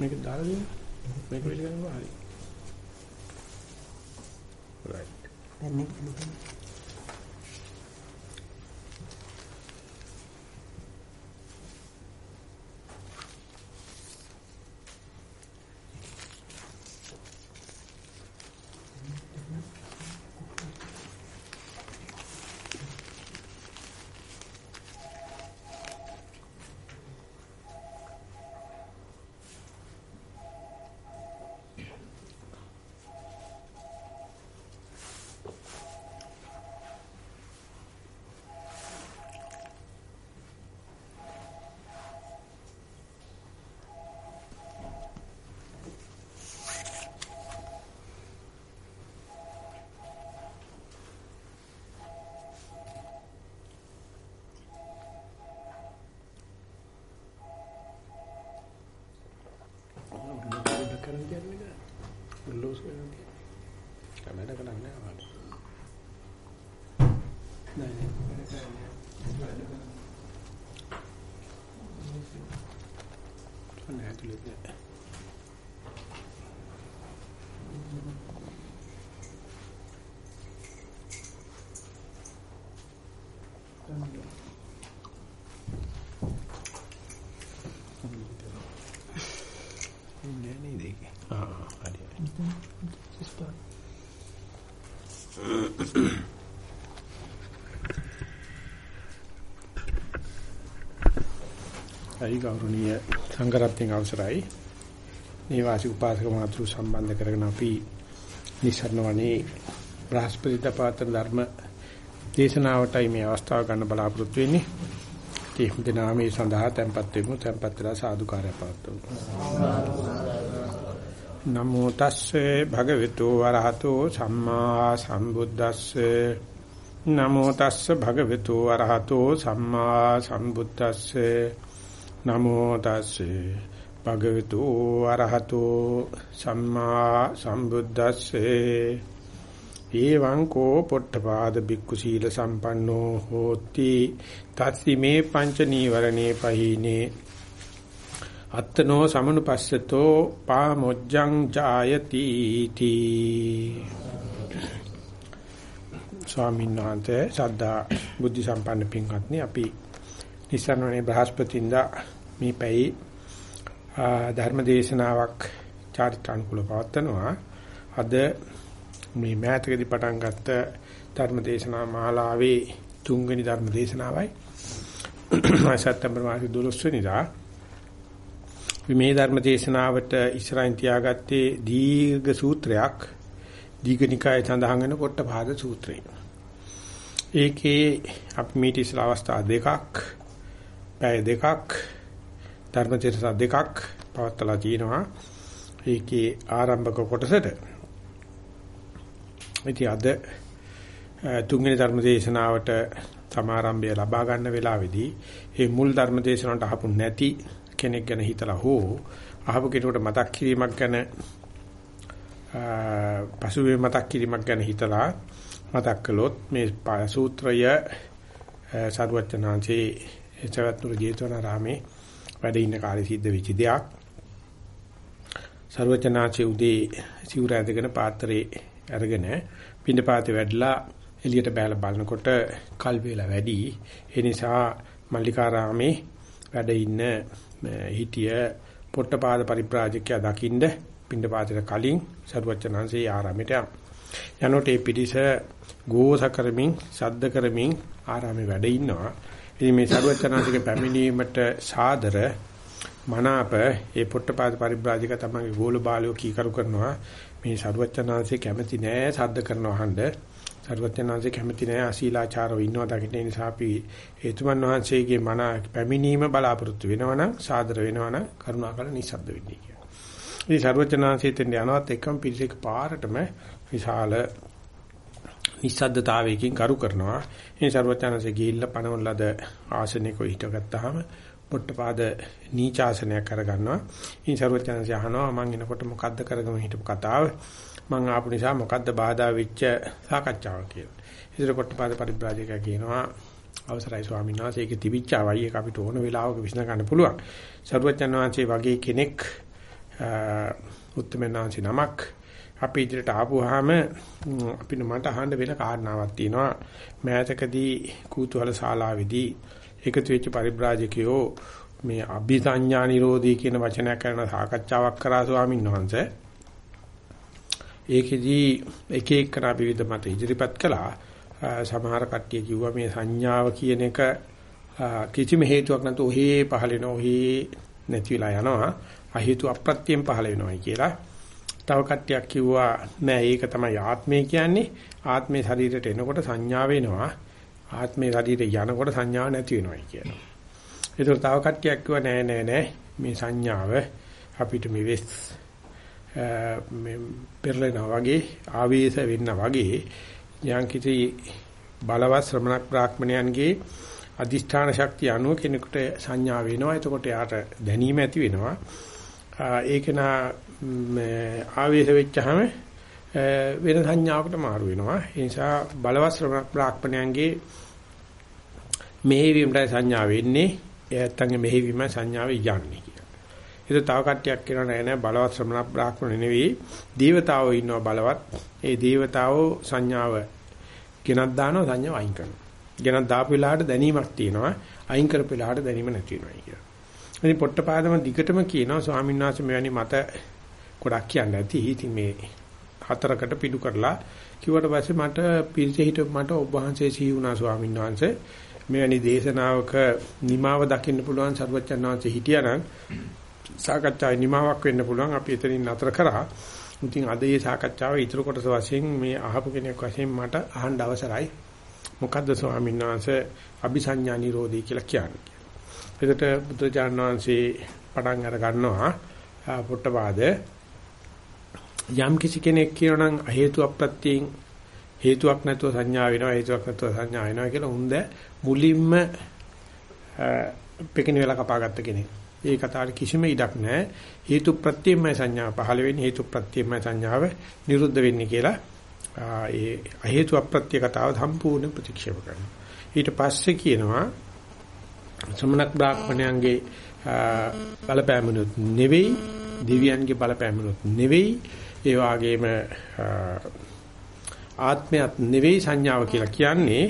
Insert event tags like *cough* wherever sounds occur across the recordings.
මේක දාලා දෙන්න. මේක පිළිගන්නවා හරි. right. දැන් කරන් තියන්නේ ලෝස් කරන් තියන්නේ කැමරා කරන්නේ නැහැ නෑ නෑ නෑ *coughs* අයි ගෞරවනීය සංඝරත්නයේ අවසරයි නිවාසී උපාසක මාතෘ සම්බන්ධ කරගෙන අපි නිසරණ වනේ බ්‍රහස්පති දපාතර ධර්ම දේශනාවටයි මේ අවස්ථාව ගන්න බලාපොරොත්තු වෙන්නේ. ඒ හුදෙනා මේ සඳහා tempත් වෙමු tempත් වෙලා සාදුකාරය පවත්වමු. නමෝ තස්සේ භගවතු වරහතෝ සම්මා සම්බුද්දස්සේ. නමෝ තස්සේ භගවතු වරහතෝ සම්මා සම්බුද්දස්සේ. නමෝ තස්සේ භගවතු අරහතෝ සම්මා සම්බුද්දස්සේ. එවං කෝ පොට්ටපාද බික්කු සීල සම්පන්නෝ හෝති. තස්සිමේ පංච නීවරණේ පහිනේ අත්තනෝ සමනුපස්සතෝ පාමොජ්ජං ජායති තී. ස්වාමීන් වහන්සේ සද්දා බුද්ධ සම්පන්න පින්වත්නි අපි නිසරණේ බ්‍රහස්පතින්දා මේ පැයි ධර්ම දේශනාවක් චාරිත්‍රානුකූල පවත්වනවා. අද මේ මෑතකදී පටන් ගත්ත ධර්ම දේශනා මාලාවේ තුන්වෙනි ධර්ම දේශනාවයි *coughs* සැප්තැම්බර් මාසේ 12 වෙනිදා මේ ධර්ම දේශනාවට ඉස්සරහින් තියාගත්තේ දීර්ඝ සූත්‍රයක් දීඝනිකායේ සඳහන් වෙන පොට්ටපාද සූත්‍රය. ඒකේ අපි මේ ඉස්සලා අවස්ථා දෙකක් පැය දෙකක් ධර්ම දේශනා දෙකක් පවත්ලා තිනවා. ඒකේ ආරම්භක කොටසට ඉතින් අද තුන්වෙනි ධර්ම දේශනාවට සමාරම්භය ලබා ගන්න වෙලාවේදී මේ මුල් ධර්ම දේශනාවට අහපු නැති කෙනෙක් ගැන හිතලා හෝ අහපු කෙනෙකුට මතක් කිරීමක් ගැන පසුවේ මතක් කිරීමක් ගැන හිතලා මතක් කළොත් මේ සූත්‍රය සරුවචනාංශේ එචවත්තුරු ජේතවනාරාමේ වැඩ ඉන්න කාලේ සිද්ධ වෙච්ච දෙයක්. සරුවචනාංශේ උදේ සිවුර ඇඳගෙන පාත්‍රේ අරගෙන පින්නපාතේ වැඩලා එළියට බෑලා බලනකොට කල් වේලා වැඩි. ඒ නිසා මල්ලිකාරාමේ වැඩ ඉන්න හිටිය පොට්ටපාද පරිබ්‍රාජකයා දකින්ද පින්නපාතේට කලින් සරුවචනාංශේ ආරාමයට යනවා. යනකොට ඒ පිටිස ගෝස කරමින් සද්ද කරමින් ආරාමේ වැඩ ඉන්නවා. ඉතින් මේ සරුවචනාංශික පැමිණීමට සාදර මනාප ඒ පොට්ටපාද පරිබ්‍රාජක තමයි ගෝල බාලයෝ කීකරු කරනවා. මේ සරුවචනාංශේ කැමති නෑ සද්ද කරනවා හන්ද. සර්වඥාන්සේ කැමති නැහැ අශීලාචාරව ඉන්නවා දකින්න ඒ නිසා අපි හේතුමන් වහන්සේගේ මන පැමිණීම බලාපොරොත්තු වෙනවනම් සාදර වෙනවනම් කරුණාකර නිසද්ද වෙන්න කියලා. ඉතින් සර්වඥාන්සේ දෙන්න යනවත් එකම පිළිසෙක පාරටම විශාල නිසද්දතාවයකින් කරු කරනවා. මේ සර්වඥාන්සේ ගිහිල්ලා පණවලද ආසනෙක හිටගත්තාම පොට්ටපාද නීචාසනයක් කරගන්නවා. ඉතින් සර්වඥාන්සේ අහනවා මං එනකොට මොකද්ද කරගම හිටපු කතාව? මම ආපු නිසා මොකද්ද බාධා වෙච්ච සාකච්ඡාව කියලා. ඉතින් පොට්ටපාද පරිබ්‍රාජකයා කියනවා අවසරයි ස්වාමීන් වහන්සේ ඒක තිබිච්චවයි ඒක අපිට ඕන වෙලාවක විශ්න ගන්න පුළුවන්. ਸਰවඥාන්සේ වගේ කෙනෙක් උත්තරමනාංශි නමක් අපි ඉදිරියට ආපුවාම අපිට මට අහන්න වෙන කාරණාවක් තියෙනවා මෑතකදී කූතුහල ශාලාවේදී එකතු වෙච්ච පරිබ්‍රාජකයෝ මේ අභිසඤ්ඤා නිරෝධී කියන වචනයක් කරන සාකච්ඡාවක් කරා ස්වාමීන් වහන්සේ ඒකෙදී එක එක්කන විවිධ මත ඉදිරිපත් කළා සමහර කට්ටිය කිව්වා මේ සංඥාව කියන එක කිසිම හේතුවක් නැතුව ඔහේ පහළ වෙනවා ඔහේ නැති වෙලා යනවා අහේතු අප්‍රත්‍යයෙන් පහළ වෙනවායි කියලා. තව කට්ටියක් කිව්වා නෑ ඒක තමයි ආත්මය කියන්නේ. ආත්මේ ශරීරයට එනකොට සංඥා වෙනවා. ආත්මේ ශරීරයට යනකොට සංඥාව නැති වෙනවායි කියලා. ඒක තව කට්ටියක් කිව්වා නෑ නෑ නෑ මේ සංඥාව අපිට මේ වෙස් මේ පෙරලෙනා වගේ ආවේශ වෙන්න වගේ යම් කිසි බලවත් ශ්‍රමණක් බ්‍රාහ්මණයන්ගේ අදිෂ්ඨාන ශක්තිය අනුව කෙනෙකුට සංඥා වෙනවා. එතකොට යාට දැනීම ඇති වෙනවා. ඒක නා ආවේශ වෙච්චහම වෙන සංඥාවකට මාරු වෙනවා. ඒ නිසා බලවත් ශ්‍රමණ බ්‍රාහ්මණයන්ගේ මෙහෙවීමට සංඥා වෙන්නේ එයාටගේ මෙහෙවීම සංඥාවේ යන්නේ කියලා. ඒක තව කට්ටියක් කියනවා නෑ නෑ බලවත් ශ්‍රමණ බ්‍රාහ්මණ නෙවෙයි දේවතාවෝ ඉන්නවා බලවත්. ඒ දේවතාවෝ සංඥාව ගෙනත් දානවා සංඥාව අයින් කරනවා. ගෙනත් දාපු වෙලාවට දැනීමක් තියෙනවා. අයින් කරපු වෙලාවට දැනීම නැති වෙනවා කියලා. ඉතින් පොට්ටපාදම දිගටම කියනවා ස්වාමීන් වහන්සේ මෙවැනි මත ගොඩක් කියන්න ඇති. ඉතින් මේ හතරකට පිටු කරලා කිව්වට පස්සේ මට පිරිස හිට මට ඔබ වහන්සේ සිහි වුණා ස්වාමීන් වහන්සේ. මෙවැනි දේශනාවක නිමාව දකින්න පුළුවන් සර්වචන් වහන්සේ හිටියානම් සාකච්ඡාවේ නිමාවක් වෙන්න පුළුවන් අපි එතනින් නතර කරා. ඉතින් අද මේ සාකච්ඡාව ඉතුරු කොටස වශයෙන් මේ අහපු කෙනෙක් වශයෙන් මට අහන්න අවසරයි. මොකද්ද ස්වාමීන් වහන්සේ අபிසඤ්ඤා නිරෝධී කියලා කියන්නේ? ඒකට බුදුචාන් වහන්සේ පටන් අර ගන්නවා පොට්ටපාද යම් කිසි කෙනෙක් කියනනම් හේතු අප්‍රත්‍යයෙන් හේතුවක් නැතුව සංඥා වෙනවා හේතුවක් නැතුව සංඥා වෙනවා කියලා උන්ද මුලින්ම පෙකින වෙලා කපාගත්ත කෙනෙක්. ඒ කතාවට කිසිම ඉඩක් නැහැ. හේතු ප්‍රත්‍යයෙන්ම සංඥා පහළ වෙන්නේ හේතු ප්‍රත්‍යයෙන්ම සංඥාව නිරුද්ධ වෙන්නේ කියලා ඒ හේතු අප්‍රත්‍ය කතාව සම්පූර්ණ ප්‍රතික්ෂේප කරනවා. ඊට පස්සේ කියනවා ශ්‍රමණක් බ්‍රාහ්මණයන්ගේ බලපෑමනොත් නෙවෙයි දෙවියන්ගේ බලපෑමනොත් නෙවෙයි ඒ වගේම ආත්මයක් නෙවෙයි සංඥාව කියලා කියන්නේ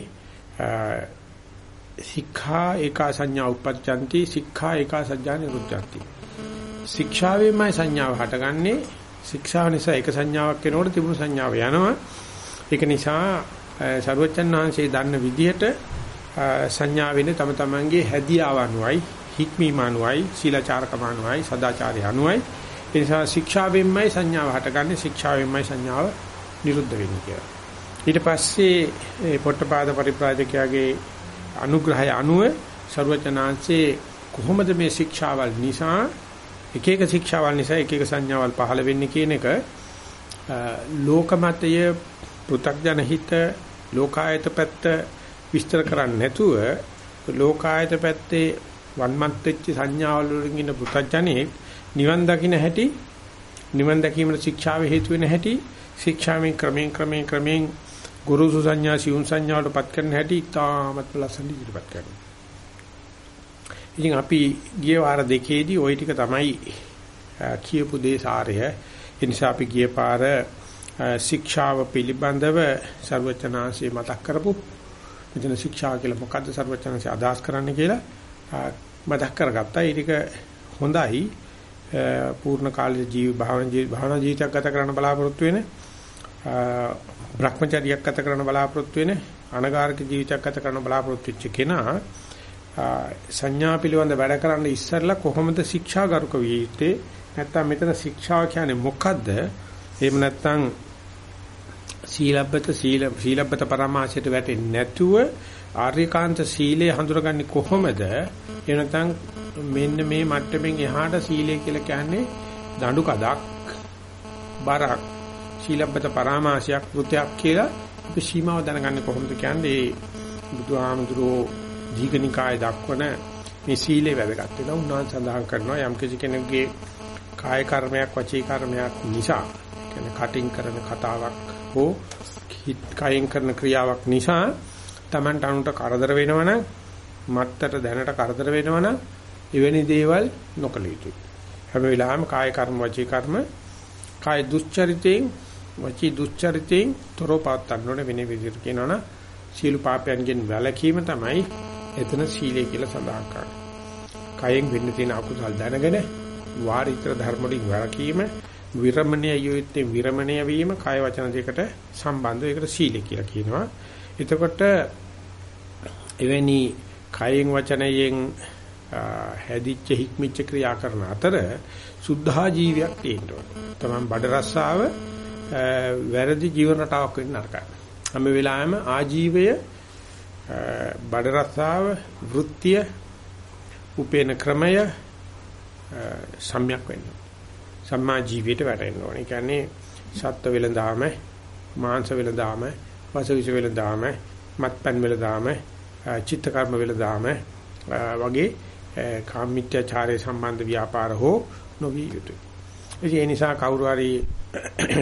සික්ඛා ඒකා සංඥා උප්පච්ඡanti සික්ඛා ඒකා සංඥා නිරුද්ධಂತಿ ශික්ෂාවෙන්මයි සංඥාව හටගන්නේ. ශික්ෂාව නිසා එක සංඥාවක් වෙනකොට තිබුණු සංඥාව යනවා. ඒක නිසා සරුවචන් වහන්සේ දන්න විදිහට සංඥා වෙන්නේ තම තමන්ගේ හැදියාව අනුවයි හික්මීම අනුවයි සීලාචාරකම අනුවයි සදාචාරය අනුවයි. ඒ නිසා ශික්ෂාවෙන්මයි සංඥාව හටගන්නේ. ශික්ෂාවෙන්මයි සංඥාව නිරුද්ධ වෙන්නේ කියලා. ඊට පස්සේ මේ පොට්ටපාද පරිප්‍රාජකයාගේ අනුග්‍රහය අනුව ਸਰවචනාංශේ කොහොමද මේ ශික්ෂාවල් නිසා එක එක ශික්ෂාවල් නිසා එක එක සංඥාවල් පහළ වෙන්නේ කියන එක ලෝකමතය පෘථග්ජන හිත ලෝකායත පැත්ත විස්තර කරන්නේ නැතුව ලෝකායත පැත්තේ වන්මත් වෙච්ච සංඥාවල් වලින් ඉන්න පුතඥයෙක් නිවන් දකින්න හැටි නිවන් දැකීමේ ශික්ෂාව හේතු වෙන හැටි ශික්ෂාවෙන් ක්‍රමයෙන් ක්‍රමයෙන් ක්‍රමයෙන් ගුරුසු සංඥා සිවුන් සංඥාවට පත් කරන හැටි ඉතාමත් ලස්සනට ඉදිරිපත් කරනවා. ඉතින් අපි ගිය වාර දෙකේදී ওই ටික තමයි කියපු දේ සාරය. ඒ නිසා අපි ගිය පාර ශික්ෂාව පිළිබඳව ਸਰවචනාංශය මතක් කරපු මෙතන ශික්ෂා කියලා මොකද්ද ਸਰවචනාංශය අදහස් කරන්න කියලා මතක් කරගත්තා. ඒ ටික හොඳයි. පූර්ණ කාලීන ජීව භාවන ජීවිතයක් ගත කරන්න බලාපොරොත්තු වෙන්නේ භ්‍රමචර්යයක් ගත කරන්න බලාපොරොත්තු වෙන අනගාരിക ජීවිතයක් ගත කරන්න බලාපොරොත්තු වෙච්ච කෙනා සංඥා පිළිබඳ වැඩ කරන්න ඉස්සෙල්ලා කොහොමද ශික්ෂාගරුක විය යුත්තේ නැත්නම් මෙතන ශික්ෂාව කියන්නේ මොකද්ද එහෙම නැත්නම් සීලබ්බත සීල සීලබ්බත පරමාශයට වැටෙන්නේ නැතුව ආර්යකාන්ත සීලය හඳුනගන්නේ කොහොමද? එනතන් මෙන්න මේ මට්ටමින් එහාට සීලය කියලා කියන්නේ දඬු කඩක් බරක් සීලබ්බත පරමාශයක් කෘත්‍යයක් කියලා අපි සීමාව දැනගන්නේ කොහොමද කියන්නේ බුදුහාමුදුරෝ දීඝනිකාය දක්වන මේ සීලේ වැදගත් වෙනවා උන්වහන්සේ සඳහන් කරනවා යම් කෙනෙකුගේ කාය කර්මයක් වචී කර්මයක් නිසා කියන්නේ කටින් කරන කතාවක් හෝ කයෙන් කරන ක්‍රියාවක් නිසා Tamanට අනුන්ට කරදර වෙනවනම් මත්තට දැනට කරදර වෙනවනම් එවැනි දේවල් නොකළ යුතුයි. හැම වෙලාවෙම කාය කර්ම වචී කර්ම කාය දුස්චරිතයෙන් වචී දුස්චරිතයෙන් තොරව පවත්වන්න ඕනේ වෙන විදිහට කියනවනම් සීල පාපයන්ගෙන් වැළකීම තමයි එතන සීලය කියලා සඳහන් කරන්නේ. කයෙන් වෙන්න තියෙන අකුසල් දැනගෙන වාරිත්‍ර ධර්ම වලින් වැළකීම විරමණය යොයිත්තේ විරමණය වීම කාය වචන දෙකට සම්බන්ධව ඒකට සීලය කියලා කියනවා. එතකොට එවැනි කයෙන් වචනයෙන් හැදිච්ච හික්මිච්ච ක්‍රියා කරන අතර සුද්ධා ජීවියක් තියෙනවා. තමන් බඩ රස්සාව වැරදි ජීවන රටාවක් වෙන්න නරකයි. හැම වෙලාවෙම ආජීවය බඩ රස්සාව වෘත්තිය උපේන ක්‍රමය සම්‍යක් වෙන්න. සම්මා ජීවිතයට වැටෙන්න ඕනේ. ඒ කියන්නේ සත්ත්ව වෙලඳාම, මාංශ වෙලඳාම, වසවිස වෙලඳාම, මත්පැන් වෙලඳාම, චිත්ත කර්ම වෙලඳාම වගේ කාමීත්‍යචාරය සම්බන්ධ ව්‍යාපාර හෝ නොවිය යුතුයි. ඒ නිසා කවුරු හරි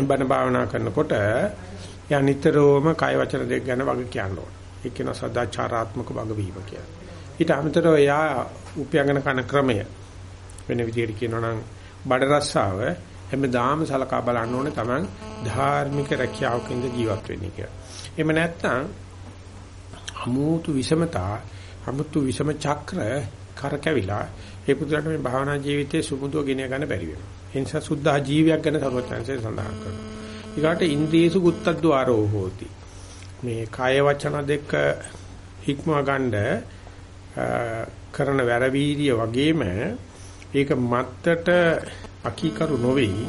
බණ භාවනා කරනකොට යා නිතරම කය වචන දෙක ගැන වග කියන්න ඕන. ඒ කියන සදාචාරාත්මක වග වීම කියලා. ඊට අමතරව යා උපයගෙන කන ක්‍රමය වෙන විදිහට කියනවා නම් බඩ රස්සාව හැමදාම සලකා බලන්න ඕනේ Taman ධාර්මික රැකියාවකින්ද ජීවත් වෙන්නේ කියලා. එහෙම නැත්නම් අමුතු විෂමතා අමුතු විෂම චක්‍ර කරකැවිලා ඒ පුදුරට මේ භාවනා ජීවිතයේ සුමුදුව ගෙන ගන්න බැරි වෙනවා. ඒ නිසා සුද්ධා ජීවියක් ගැන සර්වඥාන්සේ සඳහන් කරනවා. ඊගාට ඉන්ද්‍රියසු ගුත්තද්්වාරෝ හෝති. මේ කාය වචන දෙක හික්මව ගන්න කරන වැරවීර්ය වගේම ඒක මත්තට අකීකරු නොවේයි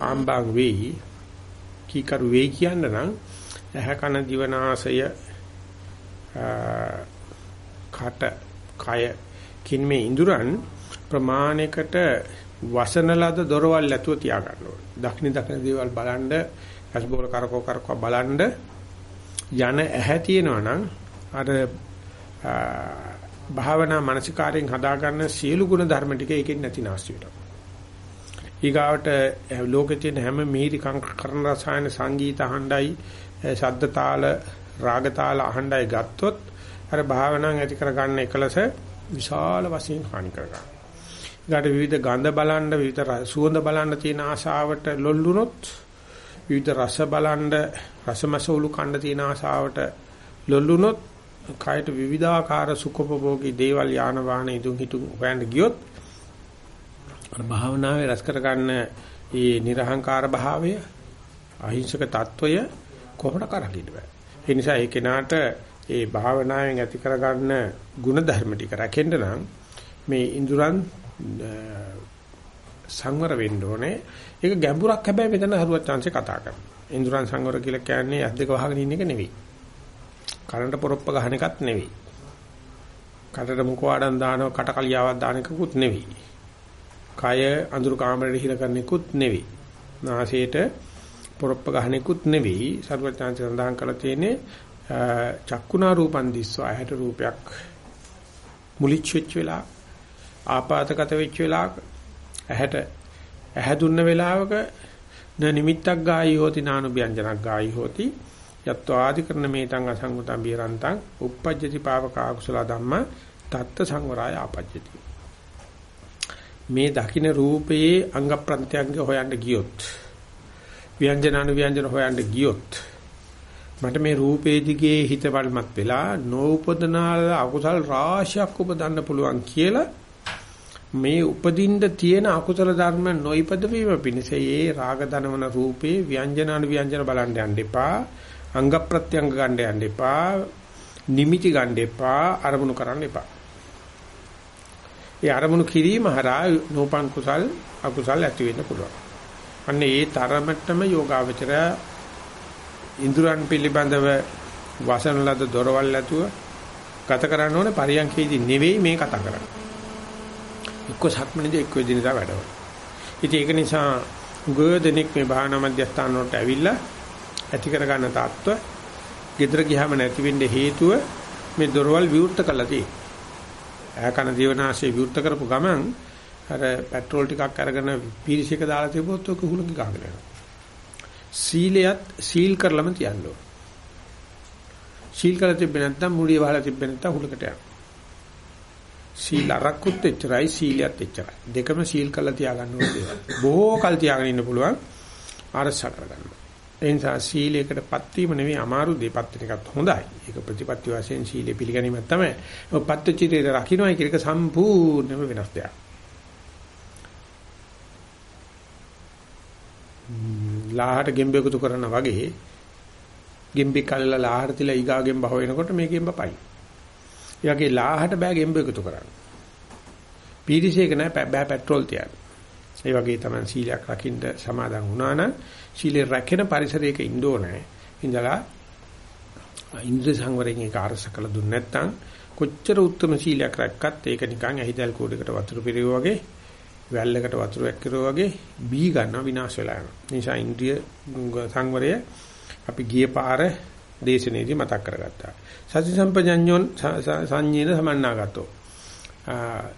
ආම්බාන් වෙයි කීකරු වෙයි කියන්න නම් ඇහ කන දිවනාසය කට කය කින් මේ ඉඳුරන් ප්‍රමාණයකට වසන ලද දොරවල් ඇතුව තියා ගන්න ඕනේ. දක්නි දක්න දේවල් බලන්ඩ ඇස්බෝල කරකෝ කරකෝ බලන්ඩ යන ඇහැ තියෙනවා නම් අර භාවනා මානසිකාරයෙන් හදාගන්න සියලු ගුණ ධර්ම ටික එකෙන් නැති නැස්ති වෙනවා. ඊගාවට ලෝකේ තියෙන හැම මිහිරි කරන රසායන සංගීත අහණ්ඩයි ශබ්ද තාල රාග තාල අහණ්ඩයි ගත්තොත් අර භාවනාවෙන් ඇති කරගන්න එකලස විශාල වශයෙන් හානි කරගන්නවා. ඊට විවිධ ගඳ බලන්න විවිධ සුවඳ බලන්න තියෙන ආසාවට ලොල්ලුනොත් විවිධ රස බලන්න රසමසවලු කන්න තියෙන ආසාවට ලොල්ලුනොත් කායට විවිධාකාර සුඛපභෝගී දේවල් යාන වාහන ඉදුම් හිටුම් හොයන්න ගියොත් අර භාවනාවේ රස කර ගන්න ඒ නිර්හංකාර භාවය අහිංසක తত্ত্বය කොහොමද කරගන්න බෑ. ඒ නිසා ඒ කෙනාට ඒ භාවනාවෙන් ඇති කරගන්න ಗುಣධර්ම ටික රැකෙන්න නම් මේ ඉඳුරන් සංවර වෙන්න ඕනේ. ඒක ගැඹුරක් හැබැයි මෙතන හරුවත් chance කතා කරනවා. ඉඳුරන් සංවර කියලා කියන්නේ ඇස් දෙක වහගෙන ඉන්න එක නෙවෙයි. කරන්ට පොරොප්ප ගහන එකක් නෙවෙයි. කටට මුඛ වඩන් දානව කට කලියාවක් දාන එකකුත් නෙවෙයි. කය අඳුරු කාමරේට හිර කරන එකකුත් නෙවෙයි. නාසයට පොරොප්ප ගහන එකකුත් නෙවෙයි. සරුවත් chance සඳහන් කරලා තියෙන්නේ චක්කුණා රූපන් දිස්වා ඇහැට රූපයක් මුලිච්ච වෙච්ච වෙලා ආපాతගත වෙච්ච වෙලාවක ඇහැට ඇහැ දුන්න වෙලාවක න නිමිත්තක් ගායි හෝති නානුභ්‍යංජනක් ගායි හෝති. යත්වාදි කරන මේතං අසංගතං බිරන්තං uppajjati pavaka akusala dhamma tatta සංවරාය ආපජ්ජති. මේ දකින්න රූපයේ අංග ප්‍රත්‍යංග හොයන්න ගියොත් ව්‍යංජන අනු ව්‍යංජන හොයන්න ගියොත් මට මේ රූපේ දිගේ හිත වල්මත් වෙලා නෝපදනාල අකුසල් රාශියක් උපදන්න පුළුවන් කියලා මේ උපදින්න තියෙන අකුසල ධර්ම නොයිපද වීම පිණිස ඒ රාග දනවන රූපේ ව්‍යංජනාන ව්‍යංජන බලන්න යන්න එපා. අංග ප්‍රත්‍යංග ගන්න යන්න එපා. නිමිති ගන්න එපා. අරමුණු කරන්න එපා. ඒ අරමුණු කිරීම හරහා නෝපං කුසල් අකුසල් ඇති වෙන්න පුළුවන්. අන්න ඒ තරමටම යෝගාවචරය ඉන්ද්‍රයන් පිළිබඳව වසන ලද දොරවල් ඇතුව ගත කරන්න ඕනේ පරියන්කේදී නෙවෙයි මේ කතා කරන්නේ. එක්ක සක්මනේදී එක්ක දිනදා වැඩවල. ඉතින් ඒක නිසා ගොඩනෙක් මේ භාවනා මධ්‍යස්ථාන වලට ඇවිල්ලා ඇති කර ගන්න තාත්ව gedara ගියාම නැති වෙන්න හේතුව මේ දොරවල් විවෘත කළා තියෙන්නේ. ඈකන දිවනාශය විවෘත කරපු ගමන් අර පෙට්‍රෝල් ටිකක් අරගෙන පීරිසික දාලා තිබුණොත් ඔක හුලඟ ගහගෙන යනවා. සීලයත් සීල් කරලම තියන්න ඕන. සීල් කරලා තිබ්බේ නැත්නම් මුඩිය වහලා තිබ්බේ නැත්නම් හුලකට යනවා. සීල අරක්කුත් එච්චරයි සීලියත් එච්චරයි. දෙකම සීල් කරලා තියාගන්න ඕනේ දේවල්. බොහෝ කල් තියාගෙන ඉන්න පුළුවන් ආරක්ෂා කරගන්න. ඒ නිසා සීලයකටපත් වීම නෙවෙයි අමාරු දෙපත් වෙන එකත් හොඳයි. ඒක ප්‍රතිපත්ති වශයෙන් සීලය පිළිගැනීමක් තමයි. ඔය පත්‍චිතේ රකින්නයි කියන එක සම්පූර්ණයෙන්ම වෙනස් දෙයක්. ලාහට ගෙම්බෙකුතු කරනා වගේ ගෙම්බෙක් කල්ලා ලාහට තියලා ඊගාගෙන් බහ වෙනකොට මේ ගෙම්බ පයි. ඒ වගේ ලාහට බෑ ගෙම්බෙකුතු කරන්න. පීඩිසේක නෑ බෑ පෙට්‍රෝල් තියන්න. ඒ වගේ තමයි සීලයක් රකින්න සමාදන් වුණා නම් සීලේ රැකෙන පරිසරයක ඉන්න ඕනේ. ඉඳලා ඉන්ද්‍රිය සංවරයෙන් ඒක අරස කළ දුන්නේ නැත්නම් කොච්චර උත්තම සීලයක් රැක්කත් ඒක නිකන් ඇහිදල් කෝඩයකට වතුර පිරෙවෝ වගේ වැල්ලකට වතුරක් කිරුවා වගේ බී ගන්න විනාශ වෙලා යනවා. නිසා ඉන්ද්‍රිය සංවරය අපි ගිය පාර දේශනේදී මතක් කරගත්තා. සති සම්පජඤ්ඤෝන් සංඤේන සමන්නාගතෝ.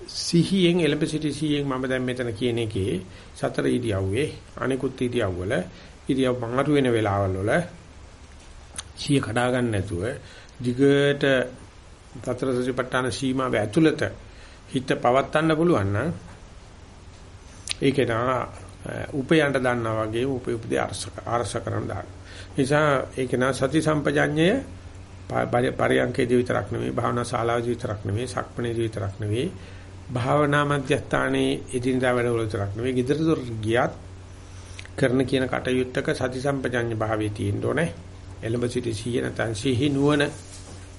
සිහියෙන් එලඹ සිටි සිහියෙන් මම දැන් මෙතන කියන එකේ සතර ඉරියව්වේ අනිකුත් ඉරියව්වල ඉරියව් මාරු වෙන වෙලාවල් වල සිහිය කඩා ගන්න නැතුව දිගට සතර සතිපට්ඨාන සීමාව ඇතුළත හිත පවත්වන්න පුළුවන් නම් ඒකේ නා උපයන්ට දන්නා වගේ උපේ උපදී අරස අරස කරන දාන. නිසා ඒකේ නා සති සම්පජඤ්ඤය පරියන්කේදී විතරක් නෙමෙයි භාවනා ශාලාවේදී විතරක් නෙමෙයි සක්මණේදී විතරක් නෙමෙයි භාවනා මධ්‍යස්ථානයේ එදිනදා වැඩවල විතරක් නෙමෙයි gedara dor ගියත් කරන කියන කටයුත්තක සති සම්පජඤ්ඤ භාවයේ තියෙන්න ඕනේ. එළඹ සිටි සිහිය නැත්නම් සිහි නුවණ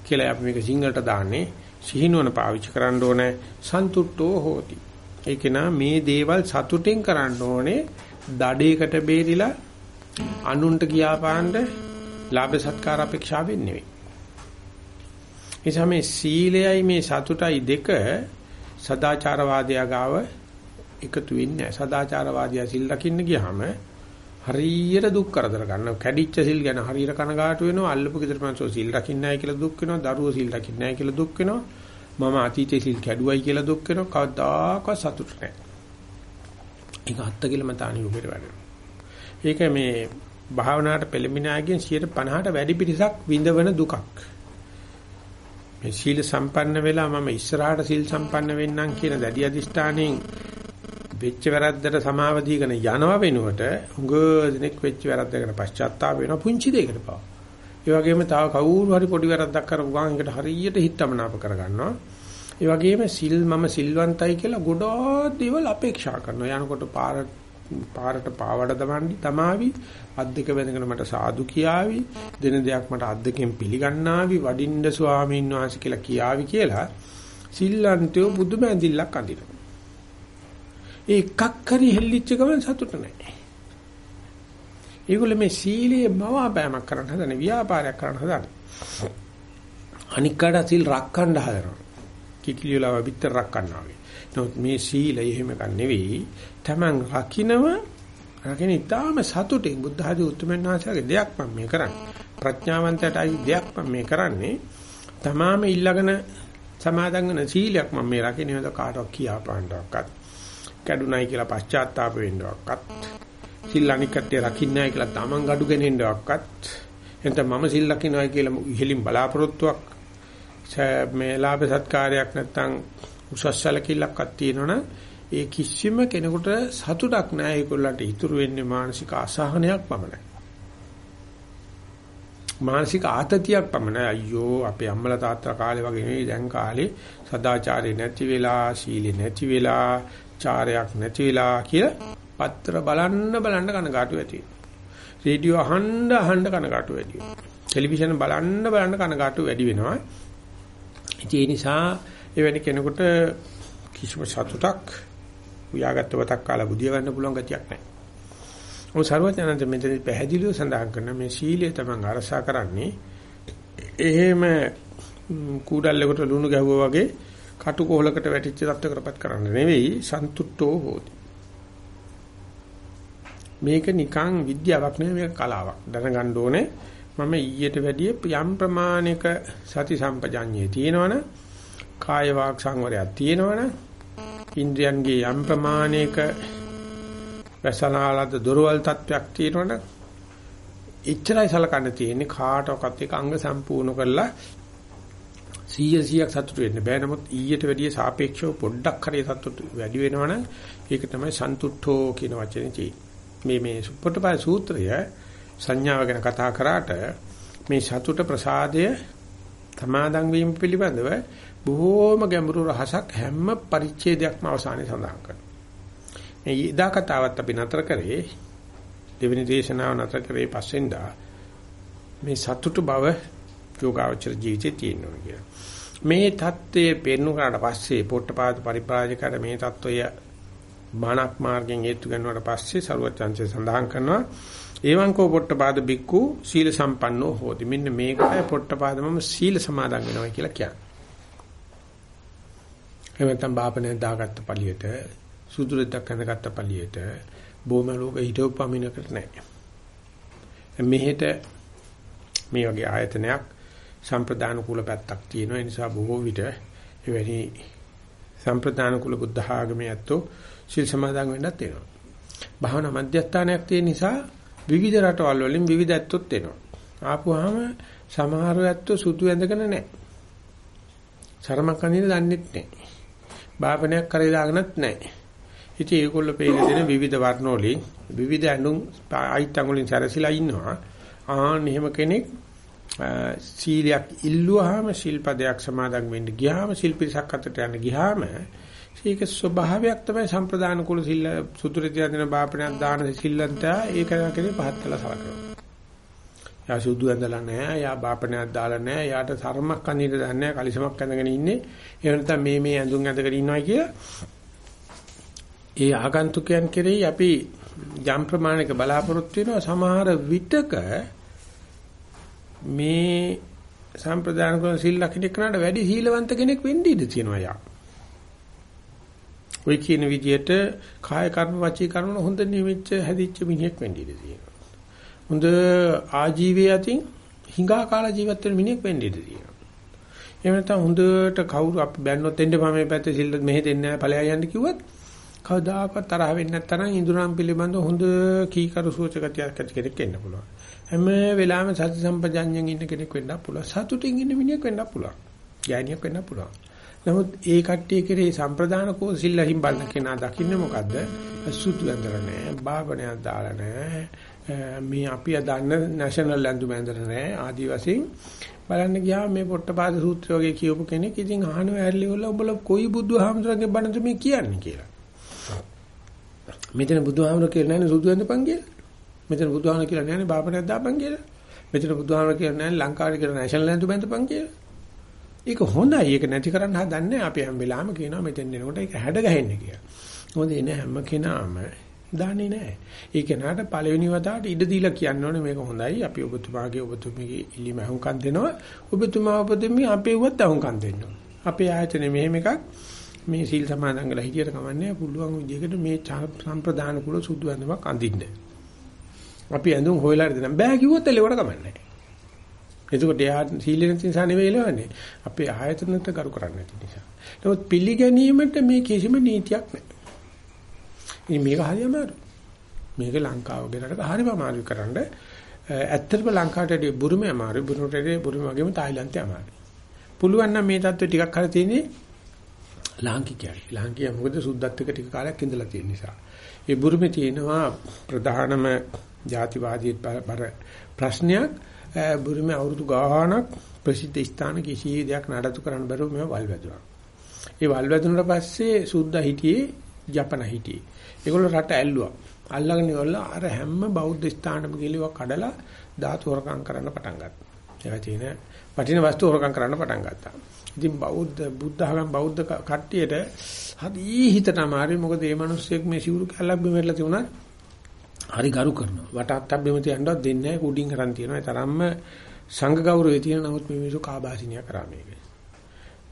කියලා අපි මේක සිංහලට දාන්නේ. සිහි නුවණ පාවිච්චි කරන්න ඕනේ. සන්තුට්ඨෝ හෝති. ඒක නා මේ දේවල් සතුටෙන් කරන්න ඕනේ. දඩේකට බේරිලා අනුන්ට කියාපාන්න ලාභ සත්කාර අපේක්ෂාවෙන් නෙවෙයි. නිසා මේ සීලයයි මේ සතුටයි දෙක සදාචාරවාදයා ගාව එකතු වෙන්නේ නැහැ. සදාචාරවාදියා සිල් රකින්න ගියාම හරියට දුක් කරදර ගන්නවා. කැඩිච්ච සිල් ගැන හරියට කනගාටු වෙනවා. අල්ලපු ගෙදර මංසෝ සිල් රකින්න නැහැ කියලා දුක් වෙනවා. දරුවෝ සිල් රකින්න නැහැ කියලා දුක් වෙනවා. මම අතීතේ සිල් කැඩුවයි කියලා දුක් වෙනවා. කවදාකවත් සතුට නැහැ. ඒක අත්ත කියලා මතාණි උඹට වැඩෙනවා. ඒක මේ භාවනාවට පෙළඹිනාගෙන් 50ට වැඩි පිරිසක් විඳවන දුකක්. මේ සීල සම්පන්න වෙලා මම ඉස්සරහට සීල් සම්පන්න වෙන්නම් කියන දැඩි අදිෂ්ඨානයෙන් වෙච්ච වැරද්දට සමාව දීගෙන යනවා වෙනුවට හුඟ දිනෙක වෙච්ච වැරද්දකට පශ්චාත්තාප වෙනවා පුංචි දෙයකට පාව. ඒ වගේම තව කවුරු හරි පොඩි වැරද්දක් කරපු ගමන් ඒකට හරියට හිතමනාප කරගන්නවා. ඒ වගේම සිල් මම සිල්වන්තයි කියලා ගොඩාක් දේවල් අපේක්ෂා කරනවා. යනකොට පාරට පාරට පාවඩ දමන්නේ තමාවි අත් දෙක බැඳගෙන මට සාදු කියාවි දෙන දෙයක් මට අත් දෙකෙන් පිළිගන්නාවි වඩින්න ස්වාමීන් වහන්සේ කියලා කියාවි කියලා සිල්ලන්තයෝ බුදු බැඳිල්ලක් අඳිනවා. ඒ එකක් හරි හෙල්ලිච්ච ගමන් සතුට නැහැ. ඒගොල්ලෝ මේ සීලයේ මවාපෑමක් කරන්න හදන ව්‍යාපාරයක් කරන්න හදන අනික්කට සිල් රැකන්න හදනවා. කිකිලියලව පිටර රැකන්නවා වගේ. නමුත් මේ සීලය එහෙම එකක් නෙවෙයි Taman රකින්නව රකින්න ඉතාම සතුටින් බුද්ධ ආදී උතුම්යන් වහන්සේගේ දෙයක් මම මේ කරන්නේ. ප්‍රඥාවන්තයට අයි දෙයක් මම මේ කරන්නේ. තමාම ඊළඟන සමාදන් වෙන සීලයක් මම මේ රකින්නේ නේද කාටවත් කියා පාන්නවක්වත්. කැඩුනයි කියලා පශ්චාත්තාප වෙන්නවක්වත්. සිල් අනික් කට්ටිය රකින්නයි කියලා Taman gadu ගෙනෙන්නවක්වත්. එතන මම සිල් රකින්නයි කියලා ඉහෙලින් බලාපොරොත්තුවක් මේ ලාභ සත්කාරයක් නැත්තම් උසස් සැලකිල්ලක්වත් තියෙනවනම් ඒ කිසිම කෙනෙකුට සතුටක් නැහැ ඒගොල්ලන්ට ඉතුරු වෙන්නේ මානසික අසහනයක් පමණයි. මානසික ආතතියක් පමණයි. අයියෝ අපේ අම්මලා තාත්තා කාලේ වගේ නෙවෙයි දැන් කාලේ සදාචාරය නැති වෙලා, සීලෙ නැති වෙලා, චාරයක් නැති වෙලා කියලා පත්‍ර බලන්න බලන්න කනගාටු ඇති වෙනවා. රේඩියෝ අහන්න අහන්න කනගාටු වැඩි වෙනවා. ටෙලිවිෂන් බලන්න බලන්න කනගාටු වැඩි වෙනවා. ඒ නිසා එවැනි කෙනෙකුට කිසිම සතුටක් උයාගත්ත වතක් කාලා බුදිය ගන්න පුළුවන් ගතියක් නැහැ. ඔය සර්වඥාන්ත මෙතන පැහැදිලිව සඳහන් කරන මේ සීලය තමයි අරසා කරන්නේ. එහෙම කූඩල්ලකට ලුණු ගැහුවා වගේ කටු කොහලකට වැටිච්ච තත්ත්වකටපත් කරන්න නෙවෙයි සන්තුට්ඨෝ හෝති. මේක නිකන් විද්‍යාවක් නෙවෙයි මේක කලාවක්. දැනගන්න ඕනේ මම ඊට වැඩිය යම් ප්‍රමාණික සති සම්පජාඤ්ඤයේ තියෙනවනේ කාය වාක් සංවරයක් තියෙනවනේ ඉන්ද්‍රයන්ගේ යම් ප්‍රමාණයක වැසනාලද දොරවල් තත්වයක් තියෙනවනේ එච්චරයි සලකන්න තියෙන්නේ කාටවත් එක අංග සම්පූර්ණ කරලා 100ක් සතුට වෙන්න බෑ. නමුත් ඊට වැඩිය සාපේක්ෂව පොඩ්ඩක් හරි සතුට වැඩි වෙනවනම් ඒක තමයි සන්තුට්ඨෝ කියන වචනේ තියෙන්නේ. මේ මේ සුප්පටපාය සූත්‍රය සංඥාව ගැන කතා කරාට මේ සතුට ප්‍රසාදය තමාදන් වීම පිළිබඳව බොහෝම ගැඹුරු රහසක් හැම පරිච්ඡේදයක්ම අවසානයේ සඳහන් කරනවා. මේ ඊදා කතාවත් අපි නතර කරේ දෙවෙනි දේශනාව නතර කරේ පස්සෙන්දා මේ සතුටු බව යෝගාවචර ජීවිතේ තියෙනවා කියලා. මේ தත්ත්වයේ පෙන්වුනාට පස්සේ පොට්ටපාද පරිප്രാජකර මේ தত্ত্বය මානක් මාර්ගෙන් හේතු ගන්නවට පස්සේ ਸਰවචන්සේ සඳහන් කරනවා එවංකෝ පොට්ටපාද බික්කු සීල සම්පන්නෝ හෝති. මෙන්න මේකට පොට්ටපාදමම සීල සමාදන් වෙනවා කියලා කියන්නේ. එහෙම නැත්නම් බාපනේ දාගත්ත පළියට සුදුරෙද්දක් ඇඳගත්ත පළියට බොම ලෝක හිතෝපමිනකට නැහැ. මෙහෙට මේ වගේ ආයතනයක් සම්ප්‍රදාන කුල පැත්තක් තියෙනවා. ඒ නිසා බොහෝ විට එවැනි සම්ප්‍රදාන කුල බුද්ධ ආගමේ ඇත්තෝ සිල් සමාදන් වෙන්නත් වෙනවා. භාවනා මධ්‍යස්ථානයක් තියෙන නිසා විවිධ රටවල් වලින් විවිධ ඇත්තොත් එනවා. ආපුවාම සමහර ඇත්තෝ සුදු ඇඳගෙන නැහැ. සරමක් අඳින්න දන්නෙත් නැහැ. බාපණයක් කරේ දාගෙනත් නැහැ. ඉතින් ඒගොල්ලෝ පේන දෙන විවිධ වර්ණ වලින් විවිධ ඇඳුම් අයිත්තන් වලින් සැරසිලා ඉන්නවා. ආන් එහෙම කෙනෙක් සීලයක් ඉල්ලුවාම ශිල්පදයක් සමාදන් වෙන්න ගියාම ශිල්පිසක් අතට යන්න ගියාම ඒක ස්වභාවයක් තමයි සම්ප්‍රදාන කුල සිල්ල සුතුරිතිය දෙන බාපණයක් දාන සිල්ලන්ත ඒක කෙනේ පහත් කළා සලකනවා. යා සුදු ඇඳලා නැහැ, යා බාපණයක් දාලා නැහැ, යාට සරමක් අඳින්න දන්නේ නැහැ, කලිසමක් ඇඳගෙන ඉන්නේ. ඒ වෙනතම මේ මේ ඇඳුම් ඇඳගෙන ඉන්නවා කියලා. ඒ ආගන්තුකයන් කෙරෙහි අපි ජම් ප්‍රමාණික බලාපොරොත්තු වෙනවා සමහර විටක මේ සම්ප්‍රදාන කුල සිල් ලකින කෙනාට වැඩි සීලවන්ත කෙනෙක් වෙන්න ඉඩ තියෙනවා යා. ඔය කියන විදිහට කාය කර්ම වචී කර්ම හොඳ නිවෙච්ච හැදිච්ච මිනිහෙක් වෙන්න ඉඩ තියෙනවා. හොඳ ආජීවයේ අතින් හිඟා කාල ජීවත් වෙන මිනිහෙක් වෙන්න ඉඩ තියෙනවා. එහෙම නැත්නම් හොඳට කවුරු අපි බැන්නොත් එන්න මම මේ පැත්තේ සිල් මෙහෙ දෙන්නේ නැහැ ඵලයන් යන්න කිව්වත් කවදාකවත් තරහ වෙන්නේ නැත්නම් ඉඳුරම් පිළිබඳ හොඳ කීකරු සූචකතියක් ඇති කෙනෙක් වෙන්න පුළුවන්. හැම වෙලාවෙම සති සම්පජඤ්ඤයෙන් ඉන්න කෙනෙක් වෙන්න පුළුවන්. සතුටින් ඉන්න මිනිහෙක් වෙන්න පුළුවන්. ඥානියෙක් වෙන්න පුළුවන්. නමුත් ඒ කට්ටිය කෙරේ සම්ප්‍රදාන කෝ සිල්ලහින් බලන කෙනා දකින්නේ මොකද්ද? සුදු ඇඳලා නැහැ, බාබණයක් දාලා නැහැ. මේ අපි අදන්න නැෂනල් ඇඳුම ඇඳලා නැහැ. ආදි වශයෙන් බලන්න ගියාම මේ පොට්ටපාද සූත්‍රය වගේ කියවපු කෙනෙක් ඉතින් අහනවා ඇරලි වල උඹලා කොයි බුදුහාමුදුරන්ගේ බණද මේ කියන්නේ කියලා. මෙතන බුදුහාමුදුර කියලා නැහැ සුදු ඇඳපන් කියලා. මෙතන බුදුහාමුදුර කියලා නැහැ බාබණයක් දාපන් කියලා. මෙතන බුදුහාමුදුර කියලා නැහැ ලංකාවේ කියලා නැෂනල් ඇඳුම ඇඳපන් කියලා. ඒක හොඳයි. ඒක නැති කරන්න හදන්නේ අපි හැම වෙලාවෙම කියනවා මෙතෙන් එනකොට ඒක හැඩ ගහන්නේ කියලා. මොකද එන හැම කෙනාම දන්නේ නැහැ. ඒ කෙනාට පළවෙනි වතාවට ඉඩ දීලා කියන්න ඕනේ මේක හොඳයි. අපි ඔබතුමාගේ ඔබතුමීගේ ඉල්ලීම අහුම්කම් දෙනවා. ඔබතුමා ඔබතුමී අපේ උවත් අහුම්කම් දෙන්න ඕනේ. අපේ ආයතනේ මෙහෙම එකක් මේ සීල් සමාදන් කරලා හිටියට කමන්නේ පුළුවන් විදිහකට මේ සම්ප්‍රදාන කුල සුදු ඇඳුමක් අඳින්න. අපි ඇඳුම් හොයලා දෙන්න බෑ කිව්වොත් එලවට කමන්නේ. එතකොට එයා සීලෙන් නිසා නෙවෙයි එලවන්නේ. අපේ ආයතනට කරු කරන්නේ නැති නිසා. නමුත් පිළිගැනීමට මේ කිසිම නීතියක් නැහැ. ඉතින් මේක හරියම මේක ලංකාව ගෙනට හරිම අමාරු කරන්න ඇත්තටම ලංකාවට බුරුමේ අමාරු බුරුමට බුරුම වගේම තායිලන්තේ අමාරු. පුළුවන් නම් මේ தත්ත්වෙ ටිකක් හරි තියෙන්නේ ලාංකිකයයි. ලාංකිකයා මොකද සුද්ධත් එක ටික කාලයක් ඉඳලා තියෙන නිසා. ඒ බුරුමේ තියෙනවා ප්‍රධානම ಜಾතිවාදී බර ප්‍රශ්නයක් බුරුමේ අවුරුදු ගාණක් ප්‍රසිද්ධ ස්ථාන කිසි දෙයක් නඩත්තු කරන්න බැරුව මේව වල් වැදුනා. ඒ වල් වැදුනට පස්සේ සුද්ධ හිටියේ ජපන හිටියේ. ඒගොල්ලෝ රට ඇල්ලුවා. අල්ලගෙන ඉවරලා අර හැම බෞද්ධ ස්ථානම ගිලිවා කඩලා ධාතු හොරකම් කරන්න පටන් ගත්තා. ඒවා තියෙන වටින වස්තු හොරකම් කරන්න පටන් ගත්තා. ඉතින් බෞද්ධ බුද්ධ ආගම බෞද්ධ කට්ටියට හරි හිතට අමාරුයි මොකද මේ මිනිස්සෙක් මේ සිවුරු කැල්ලක් බිමෙట్లా තියුණා හරි ගරු කරනවා වටත් අබ්බෙම තියන්නවත් දෙන්නේ නැහැ කුඩින් කරන් තියනවා ඒ තරම්ම සංඝ ගෞරවය තියෙන නමුත් මේ මිනිස්සු කාබාසිනිය කරා මේක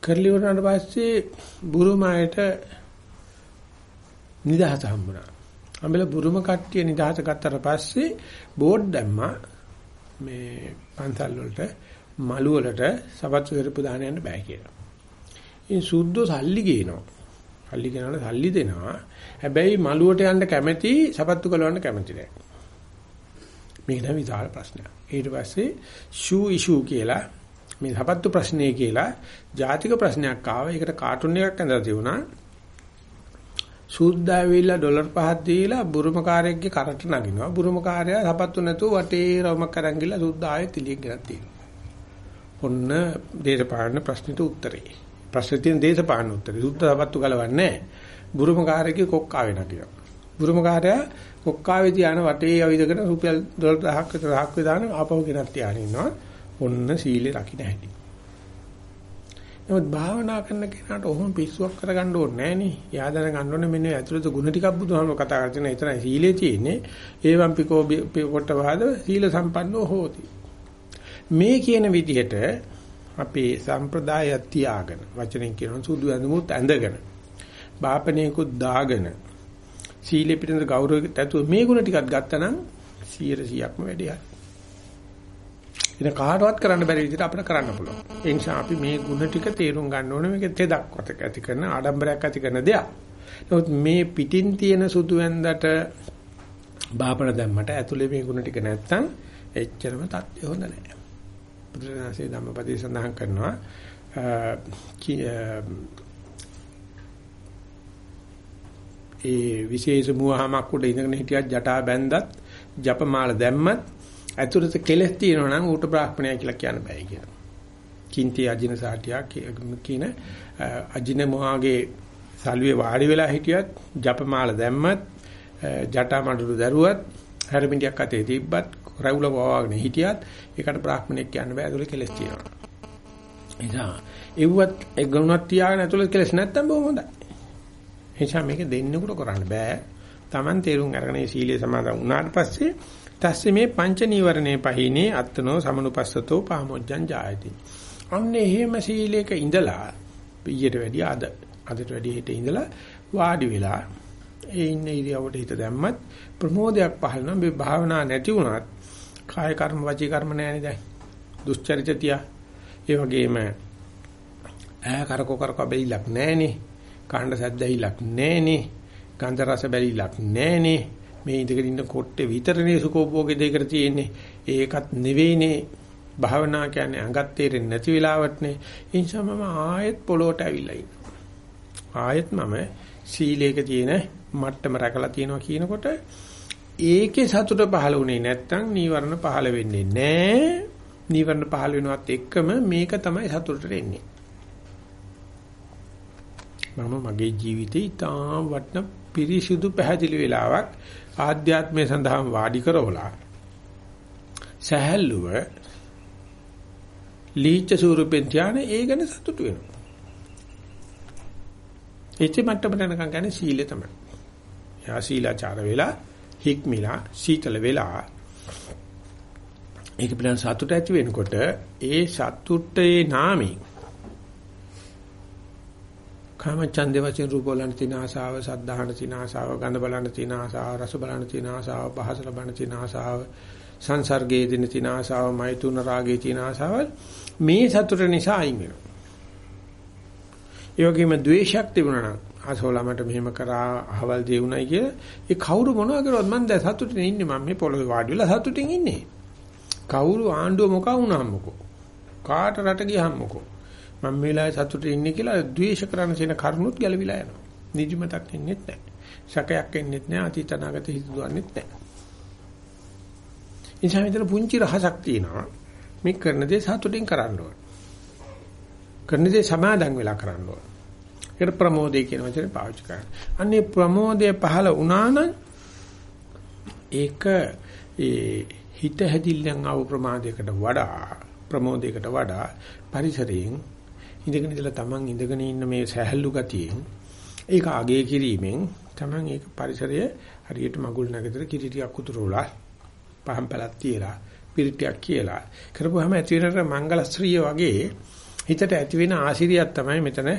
කරලි වුණාට පස්සේ බුරුමායට නිදහස හම්බුණා අම්බල බුරුම කට්ටිය නිදහස ගත්තට පස්සේ බෝඩ් දැම්මා මේ පන්සල් වලට මළු වලට සපත්තු දෙරපු දාන යන්න බෑ කියලා. ඉතින් සුද්ධෝ සල්ලි ගේනවා. සල්ලි ගෙනාලා සල්ලි දෙනවා. හැබැයි මළුවට යන්න කැමැති සපත්තු කලවන්න කැමැති නෑ. මේක තමයි විශාල ප්‍රශ්නයක්. ඊට පස්සේ ෂූ ඉෂූ කියලා මේ සපත්තු ප්‍රශ්නේ කියලා ජාතික ප්‍රශ්නයක් ආවා. ඒකට කාටුන් එකක් ඇඳලා තිබුණා. සූද්දා වෙලා ඩොලර් පහක් දීලා බුරුමකාරයෙක්ගේ කරට නගිනවා. බුරුමකාරයා සපත්තු නැතුව වටේ රවමක් අරන් ගිහලා සූද්දා ආයෙත් එළියෙන් ගෙනත් තියෙනවා. ඔන්න දේශපාලන ප්‍රශ්නෙට උත්තරේ. ප්‍රශ්නේ තියෙන දේශපාලන උත්තරේ. සූද්දා සපත්තු ගලවන්නේ නැහැ. බුරුමකාරයෙක්ගේ කොක්කාවේ නගිනවා. බුරුමකාරයා කොක්කාවේ තියාන වටේ අවිදගෙන රුපියල් ඩොලර් 1000ක් විතර 1000ක් විදාන ආපහු ගෙනත් තියාගෙන ඉන්නවා. ඔන්න සීලේ රකින්න හැටි. නමුත් භාවනා කරන කෙනාට ඔහොම පිස්සුවක් කරගන්න ඕනේ නෑනේ. එයා දැනගන්න ඕනේ මෙන්න ඇතුළත ಗುಣ ටිකක් බුදුහාම කතා කරගෙන එතනයි සීලේ තියෙන්නේ. ඒවම් පිකෝ කොට වාද සීල සම්පන්නෝ හෝති. මේ කියන විදිහට අපේ සම්ප්‍රදාය තියාගෙන වචනෙන් කියනවා සුදු ඇඳුමුත් ඇඳගෙන බාපණේකුත් දාගෙන සීලෙ පිටින්ද ගෞරවයට ඇතුව මේ ගුණ ටිකක් ගත්තා නම් 100%ක්ම වැඩි හරි. ඉතින් කාටවත් කරන්න බැරි විදිහට අපිට කරන්න පුළුවන්. ඒ නිසා අපි මේ ಗುಣ ටික තේරුම් ගන්න ඕනේ මේක තෙදක් ඇති කරන ආඩම්බරයක් ඇති කරන දෙයක්. නමුත් මේ පිටින් තියෙන සුදු ඇඳට බාපණ දැම්මට ඇතුලේ මේ ಗುಣ ටික නැත්තම් එච්චරම තත්ත්වය හොඳ නැහැ. බුදුරජාණන්සේ ධම්මපදයේ සඳහන් කරනවා ඒ විශේෂ මුවහමක් උඩ ඉඳගෙන හිටියත් ජටා බැන්දත් ජපමාල දැම්මත් ඇතුළත කෙලස් තියෙනවා නම් ඌට බ්‍රාහ්මණය කියලා කියන්න බෑ කියලා. කින්ති අජින සාටියා කියන අජින මොහාගේ සල්ුවේ වාඩි වෙලා හිටියත් ජපමාල දැම්මත් ජටා මඩුරු දරුවත් හැරමිටියක් අතේ තිබ්බත් රැවුල වවාගෙන හිටියත් ඒකට බ්‍රාහ්මණයෙක් කියන්න බෑ ඇතුළේ කෙලස් තියෙනවා. එනිසා එව්වත් ඒ ගුණත් තියාගෙන ඇතුළේ කෙලස් නැත්තම් බොහොම හොඳයි. එනිසා මේක දෙන්නෙකුට කරන්න බෑ. Taman තේරුම් අරගෙන මේ සීලය සමාදන් වුණාට පස්සේ තස්සේ මේ පංච නීවරණේ පහිනේ අත්නෝ සමනුපස්සතෝ පහමොජ්ජං ජායති. අන්න එහෙම සීලයක ඉඳලා ඊට වැඩිය අද අදට වැඩිය හිට ඉඳලා වාඩි වෙලා ඒ ඉන්න ඉරියවට හිත දැම්මත් ප්‍රමෝදයක් පහළ නම් මේ භාවනා නැති වුණත් කාය කර්ම වචී කර්ම නැහැනේ දැන් දුස්චරිතතිය ඒ වගේම ඈ කරකෝ කරකෝ බෙයිලක් නැහැනේ කාණ්ඩ සද්දයිලක් නැහනේ. ගන්ධ රස බැලිලක් නැහනේ. මේ ඉඳගෙන ඉන්න කොට්ටේ විතරනේ සුකෝපෝගේ දෙයකට තියෙන්නේ. ඒකත් නෙවෙයිනේ භාවනා කියන්නේ අඟත් තේරෙන්නේ නැති වෙලාවටනේ. ඒ නිසා මම ආයෙත් පොළොවට ඇවිල්ලා ඉන්නවා. ආයෙත් මම සීලයක තියෙන මට්ටම රැකලා තියෙනවා කියනකොට ඒකේ සතුට පහළ වුණේ නැත්තම් නීවරණ පහළ වෙන්නේ නැහැ. නීවරණ පහළ වෙනවත් එක්කම මේක තමයි සතුටට එන්නේ. මම මගේ ජීවිතේ ඉතාම වටන පිරිසිදු පැහැදිලි වෙලාවක් ආධ්‍යාත්මය සඳහා වාඩි කරවලා සහැල්ලුව ලීච්ඡ ස්වරූපෙන් ධානය ඒ ගැන සතුටු වෙනවා. එච්ච මට්ටමට යනකම් කියන්නේ සීලය තමයි. යා සීලාචාර වෙලා හික්මිලා සීතල වෙලා ඒක පිළිබඳ සතුට ඇති වෙනකොට ඒ සතුටේ නාමයෙන් කාමචන්දේ වශයෙන් රූප බලන්න තියෙන ආසාව, සද්ධාහන තියෙන ආසාව, ගඳ බලන්න තියෙන ආසාව, රස බලන්න තියෙන ආසාව, පහස ලබන්න තියෙන ආසාව, සංසර්ගයේ දින තියෙන ආසාව, මෛතුන රාගයේ තියෙන ආසාව මේ සතුට නිසා අයින් වෙනවා. ඒ වගේම ද්වේෂයක් තිබුණා නම් අසෝලා මට මෙහෙම කරා අහවල් දේ උණයි කිය ඒ කවුරු මොනවා කරුවත් මම දැන් සතුටින් ඉන්නේ මම මේ පොළොවේ වාඩි වෙලා සතුටින් ඉන්නේ. කවුරු ආණ්ඩුව මොකා වුණාම මොකෝ කාට රට ගියහම මොකෝ මම මේ වෙලාවේ සතුටේ ඉන්නේ කියලා ද්වේෂ කරන සේන කරුණුත් ගැලවිලා යනවා. නිදිමතක් එන්නේත් නැහැ. සැකයක් එන්නේත් නැහැ. අතීත අනාගත හිත දුවන්නේත් නැහැ. ඉතින් විතර පුංචි රහසක් තියෙනවා. මේ කරන දේ සතුටින් කරන්න ඕන. කරන දේ සමාදන් වෙලා කරන්න ඕන. ඒකට ප්‍රමෝදය කියන වචනේ පාවිච්චි කරනවා. අන්නේ ප්‍රමෝදය පහළ වුණා නම් ඒක ඒ හිත හැදිල්ලෙන් ආව ප්‍රමාදයකට වඩා ප්‍රමෝදයකට වඩා පරිසරයෙන් ඉඳගෙන ඉඳලා Taman ඉඳගෙන ඉන්න මේ සහැල්ලු ගතියෙන් ඒක අගය කිරීමෙන් Taman ඒක පරිසරය හරියට මගුල් නැගතර කිරිටියක් උතුරෝලා පහම් පැලක් තියලා පිරිටියක් කියලා කරපුවාම ඇති වෙන මංගල ශ්‍රිය වගේ හිතට ඇති වෙන ආශිර්යයක් තමයි මෙතන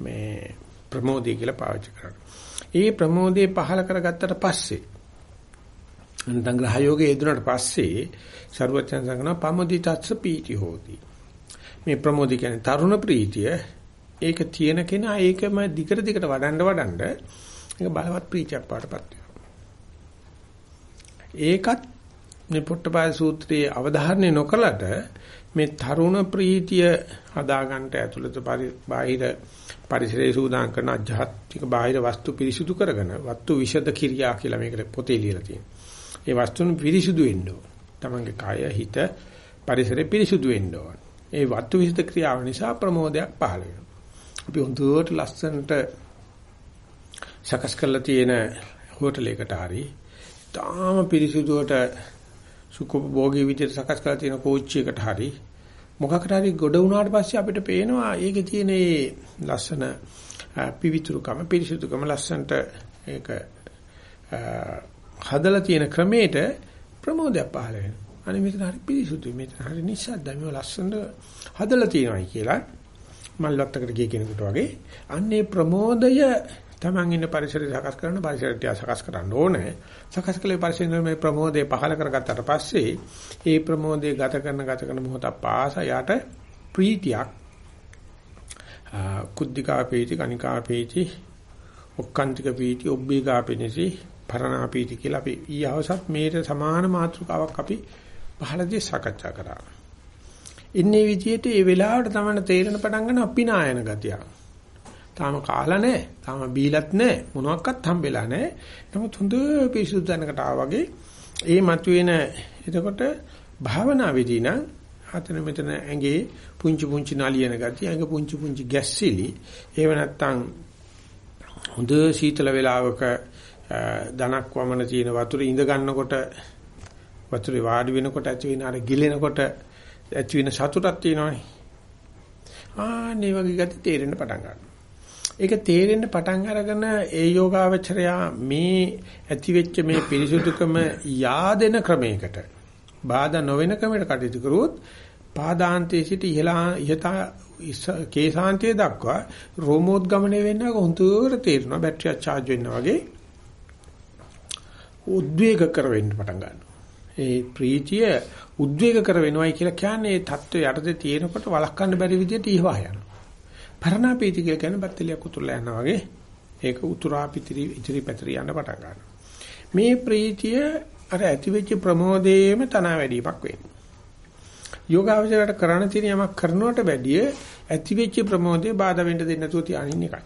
මේ ප්‍රමෝදය කියලා පාවිච්චි කරන්නේ. ඒ ප්‍රමෝදය පහල කරගත්තට පස්සේ අන්තං ග්‍රහයෝගේ යෙදුනට පස්සේ ਸਰවඥ සංගන පමදිතස්ස පීති හෝති. මේ ප්‍රමෝදි කියන්නේ තරුණ ප්‍රීතිය ඒක තියෙන කෙනා ඒකම දිගට දිගට වඩන්න වඩන්න ඒක බලවත් ප්‍රීතියක් පාටපත් ඒකත් මේ පොට්ටපාය සූත්‍රයේ අවධාරණය නොකලට මේ තරුණ ප්‍රීතිය හදාගන්නට ඇතුළත බාහිර පරිසරයේ සූදානම් කරන අධ්‍යාත්මික බාහිර වස්තු පිරිසිදු කරගෙන වස්තු විෂද කිරියා කියලා මේකට පොතේ ලියලා තියෙනවා. ඒ වස්තුන් පිරිසිදු වෙන්න ඕන. තමන්ගේ කය හිත පරිසරය පිරිසිදු වෙන්න ඕන. ඒ වස්තු විෂද ක්‍රියාව නිසා ප්‍රමෝදයක් පහළ වෙනවා. අපි හොඳට ලස්සනට සකස් කරලා තියෙන හෝටලයකට හරි තාම පිරිසිදුවට සුඛභෝගී විදිහට සකස් කරලා තියෙන කෝච්චියකට හරි මොකකට හරි ගොඩ වුණාට පස්සේ අපිට පේනවා ඒකේ තියෙන ඒ ලස්සන පිවිතුරුකම පිරිසිදුකම ලස්සනට ඒක හදලා තියෙන ක්‍රමයට ප්‍රමෝදයක් පහළ වෙනවා. අනේ මෙතන හරි පිරිසුදුයි. මෙතන හරි නිස්සද්දයි මේ ලස්සනට හදලා තියෙනවායි කියලා මල්වත්තකට ගිය කෙනෙකුට වගේ. අන්නේ ප්‍රමෝදය Taman ඉන්න පරිසරය සකස් කරන පරිසරය සකස් කරන්න ඕනේ. සකස් කළේ පරිසරයේ මේ ප්‍රමෝදය පහල කරගත්තට පස්සේ ඒ ප්‍රමෝදය ගත කරන ගත කරන මොහොත පාස යට ප්‍රීතියක් කුද්ධිකා පීති කනිකා පීති ඔක්කාන්තික පීති ඔබ්බේකා පීති පරණා පීති කියලා අපි ඊයවසත් මේට සමාන මාතෘකාවක් අපි පහළදී සාකච්ඡා කරා. ඉන්නේ විදිහට ඒ වෙලාවට තමයි තේරෙන පටන් ගන්න අපිනායන ගතියක්. තාම කාලා නැහැ. තාම බීලත් නැහැ. මොනවත් හම්බෙලා නැහැ. නමුත් හොඳ පිරිසුදු තැනකට ආවා වගේ ඒ මතුවෙන එතකොට භාවනාවේදී නම් හතන මෙතන ඇඟේ පුංචි පුංචි නලියන ගතිය, ඇඟ පුංචි පුංචි ගැස්සිලි. ඒව නැත්තම් හොඳ සීතල වේලාවක ධනක් වමන තියෙන වතුරේ ඉඳ ගන්නකොට වතුරේ වාඩි වෙනකොට ඇති වෙන අර ගිලෙනකොට ඇති වෙන සතුටක් තියෙනවනේ. ආන්නේ වගේ ගති තේරෙන්න පටන් ගන්නවා. ඒක තේරෙන්න පටන් අරගෙන ඒ යෝගාවචරයා මේ ඇතිවෙච්ච මේ පිරිසුදුකම yaadෙන ක්‍රමයකට බාධා නොවන ක්‍රමයකට කටයුතු කරුවොත් පාදාන්තයේ සිට ඉහලා ඉහත කේසාන්තයේ දක්වා රෝමෝද්ගමණය වෙන්න හොඳට තේරෙනවා බැටරිය charge වෙනවා වගේ උද්වේග කර වෙන්න පටන් ගන්නවා. ඒ ප්‍රීතිය උද්වේග කර වෙනවයි කියලා කියන්නේ ඒ தত্ত্বය යටතේ තියෙනකොට වළක්වන්න බැරි විදියට ඊවා යනවා. පරණාපීති කියලා කියන්නේ බත්තලියක් උතුරලා යනවා වගේ ඒක උතුරා පිටරි ඉතිරි පැතිරි යන පටන් ගන්නවා. මේ ප්‍රීතිය අර ඇතිවෙච්ච ප්‍රමෝදයේම තනා වැඩිමක් වෙනවා. යෝගාවචරයට කරණ තියෙන යමක් කරනවට වැඩිය ඇතිවෙච්ච ප්‍රමෝදේ බාධා වෙන්න දෙන්නේ නැතුව තියානින් එකයි.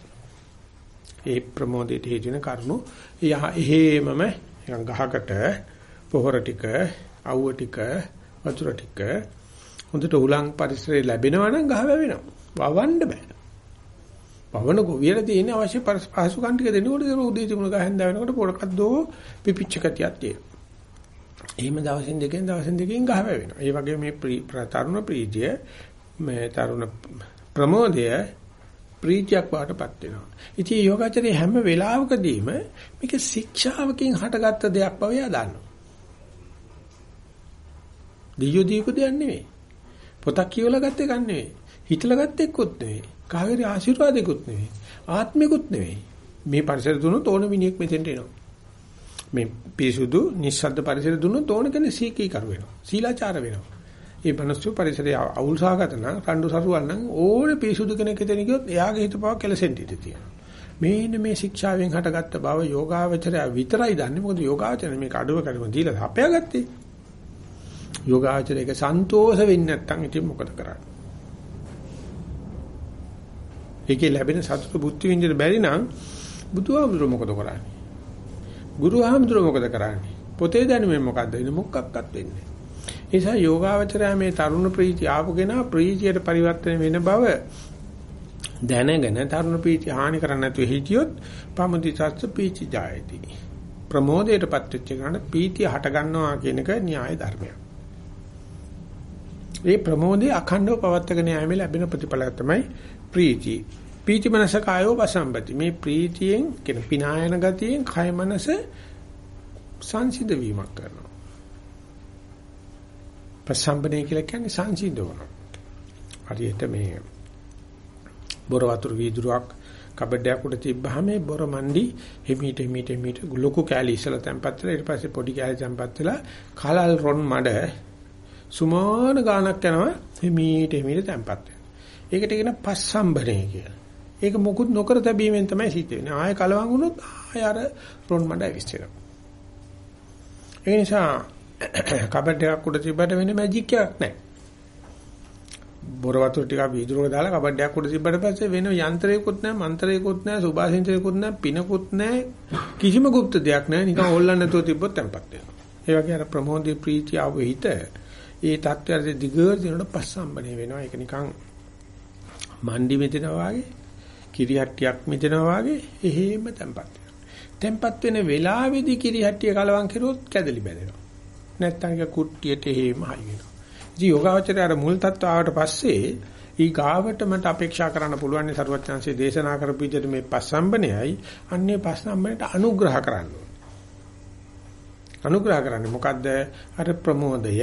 ඒ ප්‍රමෝදයට හේතු වෙන කරුණු එහෙමම නිකන් ගහකට පොහොර ටික, අවුව ටික, වතුර ටික හොඳට උලං පරිසරය ලැබෙනවා නම් ගහ වැවෙනවා. වවන්න බෑ. පවන ගොවියල තියෙන අවශ්‍ය පහසුකම් ටික දෙනකොට ඒක උදේ තිබුණ ගහෙන් දාවෙනකොට පොඩකක් දෝ පිපිච්ච කතියක් තියෙනවා. එහෙම දවසින් දෙකෙන් දවසින් දෙකෙන් ගහ වෙනවා. ඒ වගේ මේ තරුණ ප්‍රීතිය මේ තරුණ ප්‍රමෝදය ප්‍රීතියක් වාටපත් වෙනවා. ඉතින් යෝගාචරයේ හැම වෙලාවකදීම මේක ශික්ෂාවකින් හටගත්ත දෙයක් බව එයා දන්නවා. දියෝ දීපු දෙයක් නෙවෙයි. පොතක් කියවලා ගත්ත එකක් නෙවෙයි. හිතලා ගත්ත එක්කොත් නෙවෙයි. කාගේරි ආශිර්වාදයක්වත් නෙවෙයි. ආත්මිකුත් නෙවෙයි. මේ පරිසර දුන්නොත් ඕන මිනිහෙක් මෙතෙන්ට එනවා. මේ පිරිසුදු නිස්සද්ද පරිසර දුන්නොත් ඕන කෙනෙක් සීකී කරු වෙනවා. සීලාචාර වෙනවා. ඒ බනස්තු පරිසරය අවුල් සහගත නම් රණ්ඩු සරුවල් නම් ඕන පිරිසුදු කෙනෙක් එතන ගියොත් එයාගේ හිත පව කෙලසෙන්ට ඉඳී තියෙනවා. මේන්න මේ ශික්ෂාවෙන් හටගත්ත බව යෝගාවචරය විතරයි දන්නේ. මොකද යෝගාවචරය මේක අඩුව කරගෙන දීලා හපයාගත්තේ. යෝගාවචරයක සන්තෝෂ වෙන්නේ නැත්නම් ඉතින් මොකද කරන්නේ? ඒකේ ලැබෙන සතුට බුද්ධි විඳින්න බැරි නම් බුදුහාමුදුරුවෝ මොකද කරන්නේ? ගුරුහාමුදුරුවෝ මොකද කරන්නේ? පොතේ දැනුමෙන් මොකද්ද වෙන්නේ? මොකක්වත් වෙන්නේ නැහැ. ඒ නිසා යෝගාවචරය මේ තරුණ ප්‍රීතිය ආපුගෙන ප්‍රීතියට පරිවර්තන වෙන බව දැනගෙන තරුණ ප්‍රීතිය හානි කරන්නේ නැතුව හිටියොත් පමුදිතස්ස පීචි ජායති. ප්‍රමෝදයටපත් වෙච්ච ගමන් පීතිය හට ගන්නවා කියන එක න්‍යාය ධර්මයක්. ඒ ප්‍රමෝදයේ අඛණ්ඩව පවත්වාගෙන යෑමේ ලැබෙන ප්‍රතිඵලය තමයි ප්‍රීතිය. පීති මනස කායෝ වසම්පති. මේ ප්‍රීතියෙන් කියන පිනායන ගතියෙන් කය මනස සංසිඳ වීමක් කරනවා. ප්‍රසම්පනේ කියලා කියන්නේ සංසිඳවන. හරියට මේ බොර වතුර වීදුරුවක් කබඩයක් උඩ තිබ්බහම මේ බොර මණ්ඩි හිමීට හිමීට හිමීට ලොකු කෑලි ඉස්සලා තැම්පත් වෙලා ඊට පස්සේ පොඩි කෑලි තැම්පත් වෙලා කලල් රොන් මඩ සුමාන ගානක් යනවා හිමීට හිමීට තැම්පත් වෙනවා. ඒකට කියන පස්සම්බනේ කියලා. ඒක මොකුත් නොකර තැබීමෙන් තමයි සිද්ධ වෙන්නේ. ආය කලවම් වුණොත් ආය අර රොන් මඩ ඇවිස්සෙනවා. ඒ නිසා *clears throat* කබඩ් එකක් උඩ තිබ්බට වෙන මැජික් එකක් නැහැ. බොර වතුර ටිකක් වීදුරුවක දාලා කබඩ් එකක් උඩ තිබ්බට පස්සේ වෙන යන්ත්‍රයකුත් නැහැ, මන්ත්‍රයකුත් නැහැ, සුභාසින්චයකුත් නැහැ, පිනකුත් නැහැ. කිසිම গুপ্ত දෙයක් නැහැ. නිකන් හොල්ලන්න නැතුව තිබ්බොත් tempat වෙනවා. ඒ වගේ අර ප්‍රමෝදී ප්‍රීතිය ආව හිත ඒ தත්ත්වයට දිගට දිනට පස්සම්බනේ වෙනවා. ඒක නිකන් මණ්ඩි මෙතනවා වගේ, කිරිහට්ටියක් මෙතනවා වගේ එහෙම tempat වෙනවා. tempat වෙන වෙලාවේදී කිරිහට්ටිය කලවම් කරුවොත් කැදලි බැදෙනවා. නැත්තම් ඒක කුට්ටියට එහෙම හයි වෙනවා. ඉතින් යෝගාවචරය අර මුල් තත්ත්ව ආවට පස්සේ ඊ ගාවට මට අපේක්ෂා කරන්න පුළුවන් සරුවචාන්සේ දේශනා කරපු විදිහට මේ පස්සම්බනයයි අන්නේ පස්සම්බනයට අනුග්‍රහ කරන්න අනුග්‍රහ කරන්නේ මොකද්ද අර ප්‍රමෝදය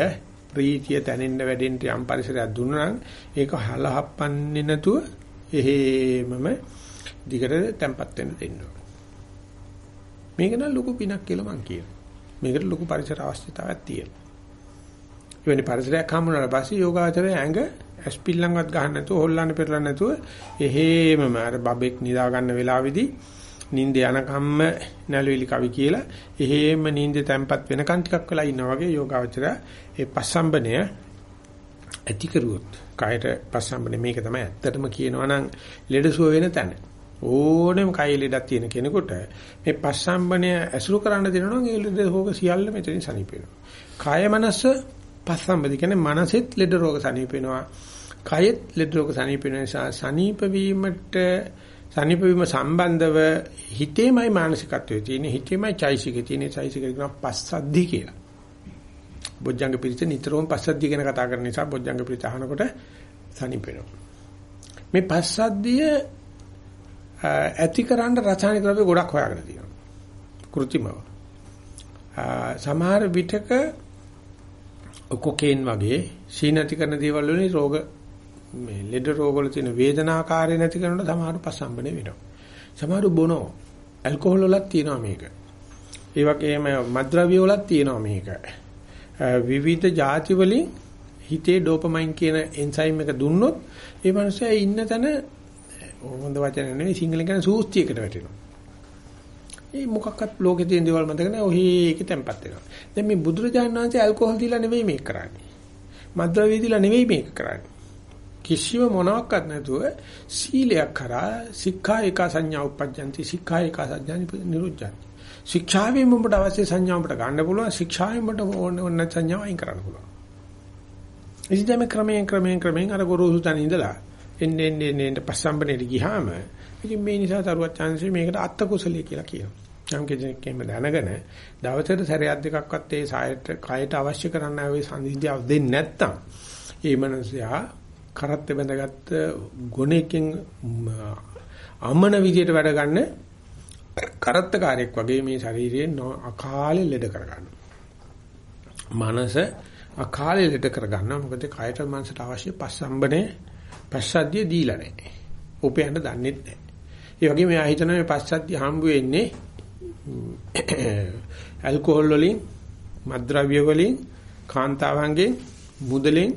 ප්‍රීතිය දැනෙන්න වැඩෙන්න යම් පරිසරයක් දුන්නා නම් ඒක හලහප්පන්නේ නැතුව එහෙමම දිගට තැම්පත් වෙන්න දෙන්න මේක නම් ලොකු පිනක් කියලා මං කියනවා. මේකට ලොකු පරිසර අවශ්‍යතාවයක් තියෙනවා. එවැනි පරිසරයක් හම්බුනාට පස්සේ යෝගාචරය ඇඟ ඇස්පිල්ලම්වත් ගන්න නැතුව හොල්ලන්න පෙරලන්න නැතුව එහෙමම අර බබෙක් නිදා ගන්න වෙලාවේදී නිින්ද යනකම්ම නැලවිලි කවි කියලා එහෙම නිින්ද තැම්පත් වෙනකන් ටිකක් වෙලා ඉන්නා වගේ යෝගාචරය ඒ පස්සම්බනය ඇති කරුවොත් කායට පස්සම්බනේ මේක තමයි ඇත්තටම කියනවා නම් ලෙඩසුව වෙන තැන ඕනෙම කය ලෙඩක් තියෙන කෙනෙකුට මේ පස්සම්බනය ඇසුරු කරන්න දෙනවා නම් ඒ ලෙඩ රෝග සියල්ල මෙතනින් සනීප වෙනවා. කාය මනස පස්සම්බදි කියන්නේ මනසෙත් ලෙඩ රෝග සනීප වෙනවා. කයෙත් ලෙඩ රෝග සනීප වෙන නිසා සනීප වීමට සනීප වීම සම්බන්ධව හිතේමයි මානසිකත්වයේ තියෙන හිතේමයි චෛසිකේ තියෙන චෛසිකේ කියන පස්සද්ධි කියලා. බොජ්ජංග පිරිත නිතරම පස්සද්ධිය ගැන කතා කරන නිසා බොජ්ජංග පිරිත අහනකොට සනීප වෙනවා. මේ පස්සද්ධිය ඇතිකරන්න රසායනික ද්‍රව්‍ය ගොඩක් හොයාගෙන තියෙනවා. કૃතිමව. සමහර විටක කොකේන් වගේ සීනති කරන දේවල් වලින් රෝග මේ ලෙඩ රෝග වල තියෙන වේදනාකාරය නැති කරනකොට සමහර පස්සම්බනේ වෙනවා. සමහර බොනෝ ඇල්කොහොල් වලත් තියෙනවා මේක. ඒ වගේම මත්ද්‍රව්‍ය වලත් තියෙනවා මේක. විවිධ ಜಾති වලින් හිතේ ඩෝපමයින් කියන එන්සයිම් එක දුන්නොත් ඒ මනුස්සයා ඉන්න තැන හොඳ වචන නෙවෙයි සිංහලෙන් කියන සූස්තියකට වැටෙනවා. ඒ මොකක්වත් ලෝකේ තියෙන දේවල් මතක නැහැ. ඔහි ඒකේ තැම්පත් වෙනවා. දැන් මේ බුදුරජාණන් වහන්සේ ඇල්කොහොල් දීලා නෙවෙයි මේක කරන්නේ. මද්ද්‍රව්‍ය දීලා නෙවෙයි මේක කරන්නේ. කිසිම මොනවත් නැතුව සීලයක් කරා සික්ඛා එක සංඥා උපජ්ජන්ති සික්ඛා එක සංඥා නිරුද්ධಂತಿ. ශික්ෂාවෙන් ඔබට අවශ්‍ය සංඥා ඔබට ගන්න පුළුවන් ශික්ෂාවෙන් ඔබට ඕන ඕන සංඥා වයින් කරන්න පුළුවන්. ඉතින් ක්‍රමයෙන් ක්‍රමයෙන් ක්‍රමයෙන් අර ගොරෝසු තැන ඉඳලා එන්නේ එන්නේ එන්නේ පස්සම්බනේ ගියාම ඉතින් මේ නිසා තරුවත් chance මේකට අත්ත කුසලිය කියලා කියනවා. නම් කෙනෙක් එහෙම දැනගෙන දවසට සැරයක් දෙකක්වත් ඒ සායට කයට අවශ්‍ය කරන්න ආවේ සංසිද්ධියක් දෙන්නේ නැත්තම් ඒ මනසයා කරත් බැඳගත්ත ගුණයකින් අමන විදියට වැඩ ගන්න කරත්තකාරයෙක් වගේ මේ ශරීරයෙන් අකාලේ ලෙඩ කරගන්නවා. මනස අකාලේ ලෙඩ කරගන්නවා. මොකද කයට මනසට අවශ්‍ය පස්සම්බනේ පස්සද්ධිය දීලා නැහැ. උපයන්න දන්නේ නැහැ. ඒ වගේම එයා හිතනවා මේ පස්සද්ධිය හම්බ වෙන්නේ ඇල්කොහොල් වලින්, මත්ද්‍රව්‍ය වලින්, කාන්තාවන්ගෙන්, මුදලෙන්,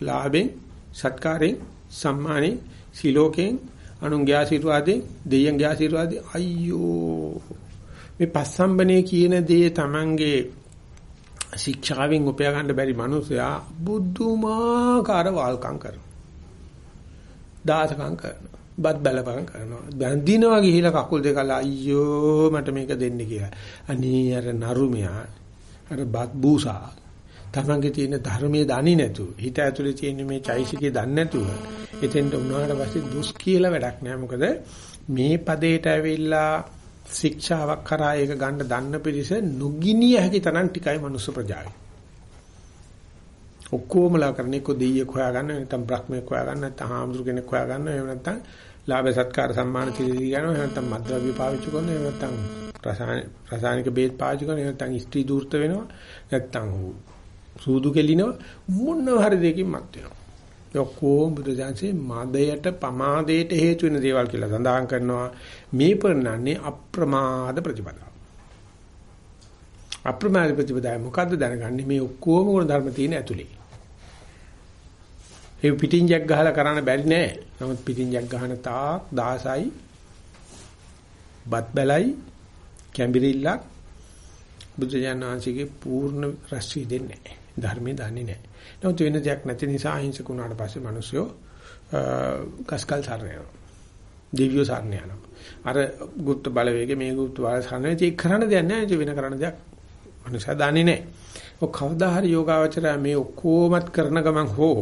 ලාභෙන්, සත්කාරයෙන්, සම්මානෙන්, සිලෝකෙන්, අනුන්ගේ ආශිර්වාදයෙන්, දෙයියන්ගේ ආශිර්වාදයෙන් අයියෝ මේ පස්සම්බනේ කියන දේ Tamange ශික්ෂාවෙන් උපය ගන්න බැරි මිනිසයා බුද්ධමාකාර වල්කම් කරනවා. දාසකම් කරනවා. බත් බැලපම් කරනවා. බැඳිනවා ගිහිලා කකුල් දෙක අයියෝ මට මේක දෙන්න කියලා. අනී අර නරුමයා අර බත් බූසා තමන්ගේ තියෙන ධර්මයේ දන්නේ නැතුව හිත ඇතුලේ තියෙන මේ චෛසිකේ දන්නේ නැතුව එතෙන්ට උනාට පස්සේ දුස් කියලා වැඩක් නෑ. මොකද මේ පදේට ඇවිල්ලා ශික්ෂාවක් කරා ඒක ගන්න දන්න පිරිස නුගිනිය හැකි තරම් ටිකයි මනුස්ස ප්‍රජාවේ ඔක්කොමලා කරන්නේ කො දෙයියෙක් හොයාගන්න නැත්නම් බ්‍රහ්මයෙක් හොයාගන්න නැත්නම් හාමුදුරු කෙනෙක් හොයාගන්න එහෙම නැත්නම් ලාභ සත්කාර සම්මාන තිරදී ගන්නවා එහෙම නැත්නම් මද්ද්‍රව්‍ය පාවිච්චි කරනවා එහෙම නැත්නම් රසායනික බේත් පාවිච්චි කරනවා එහෙම නැත්නම් ස්ත්‍රී දූර්ත වෙනවා නැත්නම් සූදු කෙලිනවා මොනවා හරි දෙකින් මත් වෙනවා. ඔක්කොම බුදුසසුනේ මදයට පමාදයට හේතු වෙන දේවල් කියලා සඳහන් කරනවා. මේ පෙන්නන්නේ අප්‍රමාද ප්‍රතිපදාව. අප්‍රමාද ප්‍රතිපදාව මොකද්ද දැනගන්නේ මේ ඔක්කොම ගුණ ධර්ම තියෙන ඇතුලේ. ඒ පිටින් ජැක් ගහලා කරන්න බැරි නෑ. නමුත් පිටින් ජැක් ගහන තාක් 16යි බත් බැලයි කැඹිරිල්ලක් බුදුජානක වහන්සේගේ පූර්ණ රසවි දෙන්නේ නැහැ. ධර්මයේ දන්නේ නැහැ. නමුත් වෙන දෙයක් නැති නිසා අහිංසක වුණාට පස්සේ මිනිස්සු කස්කල් සරණ යනවා. දෙවියෝ සරණ යනවා. අර ගුප්ත බලවේග මේ ගුප්ත බල සරණ ඒක කරන්න දෙයක් නැහැ. වෙන කරන්න දෙයක් මනුෂයා දන්නේ නැහැ. ඔය කවදා හරි යෝගාවචරය මේ ඔක්කොමත් කරන ගමන් හෝ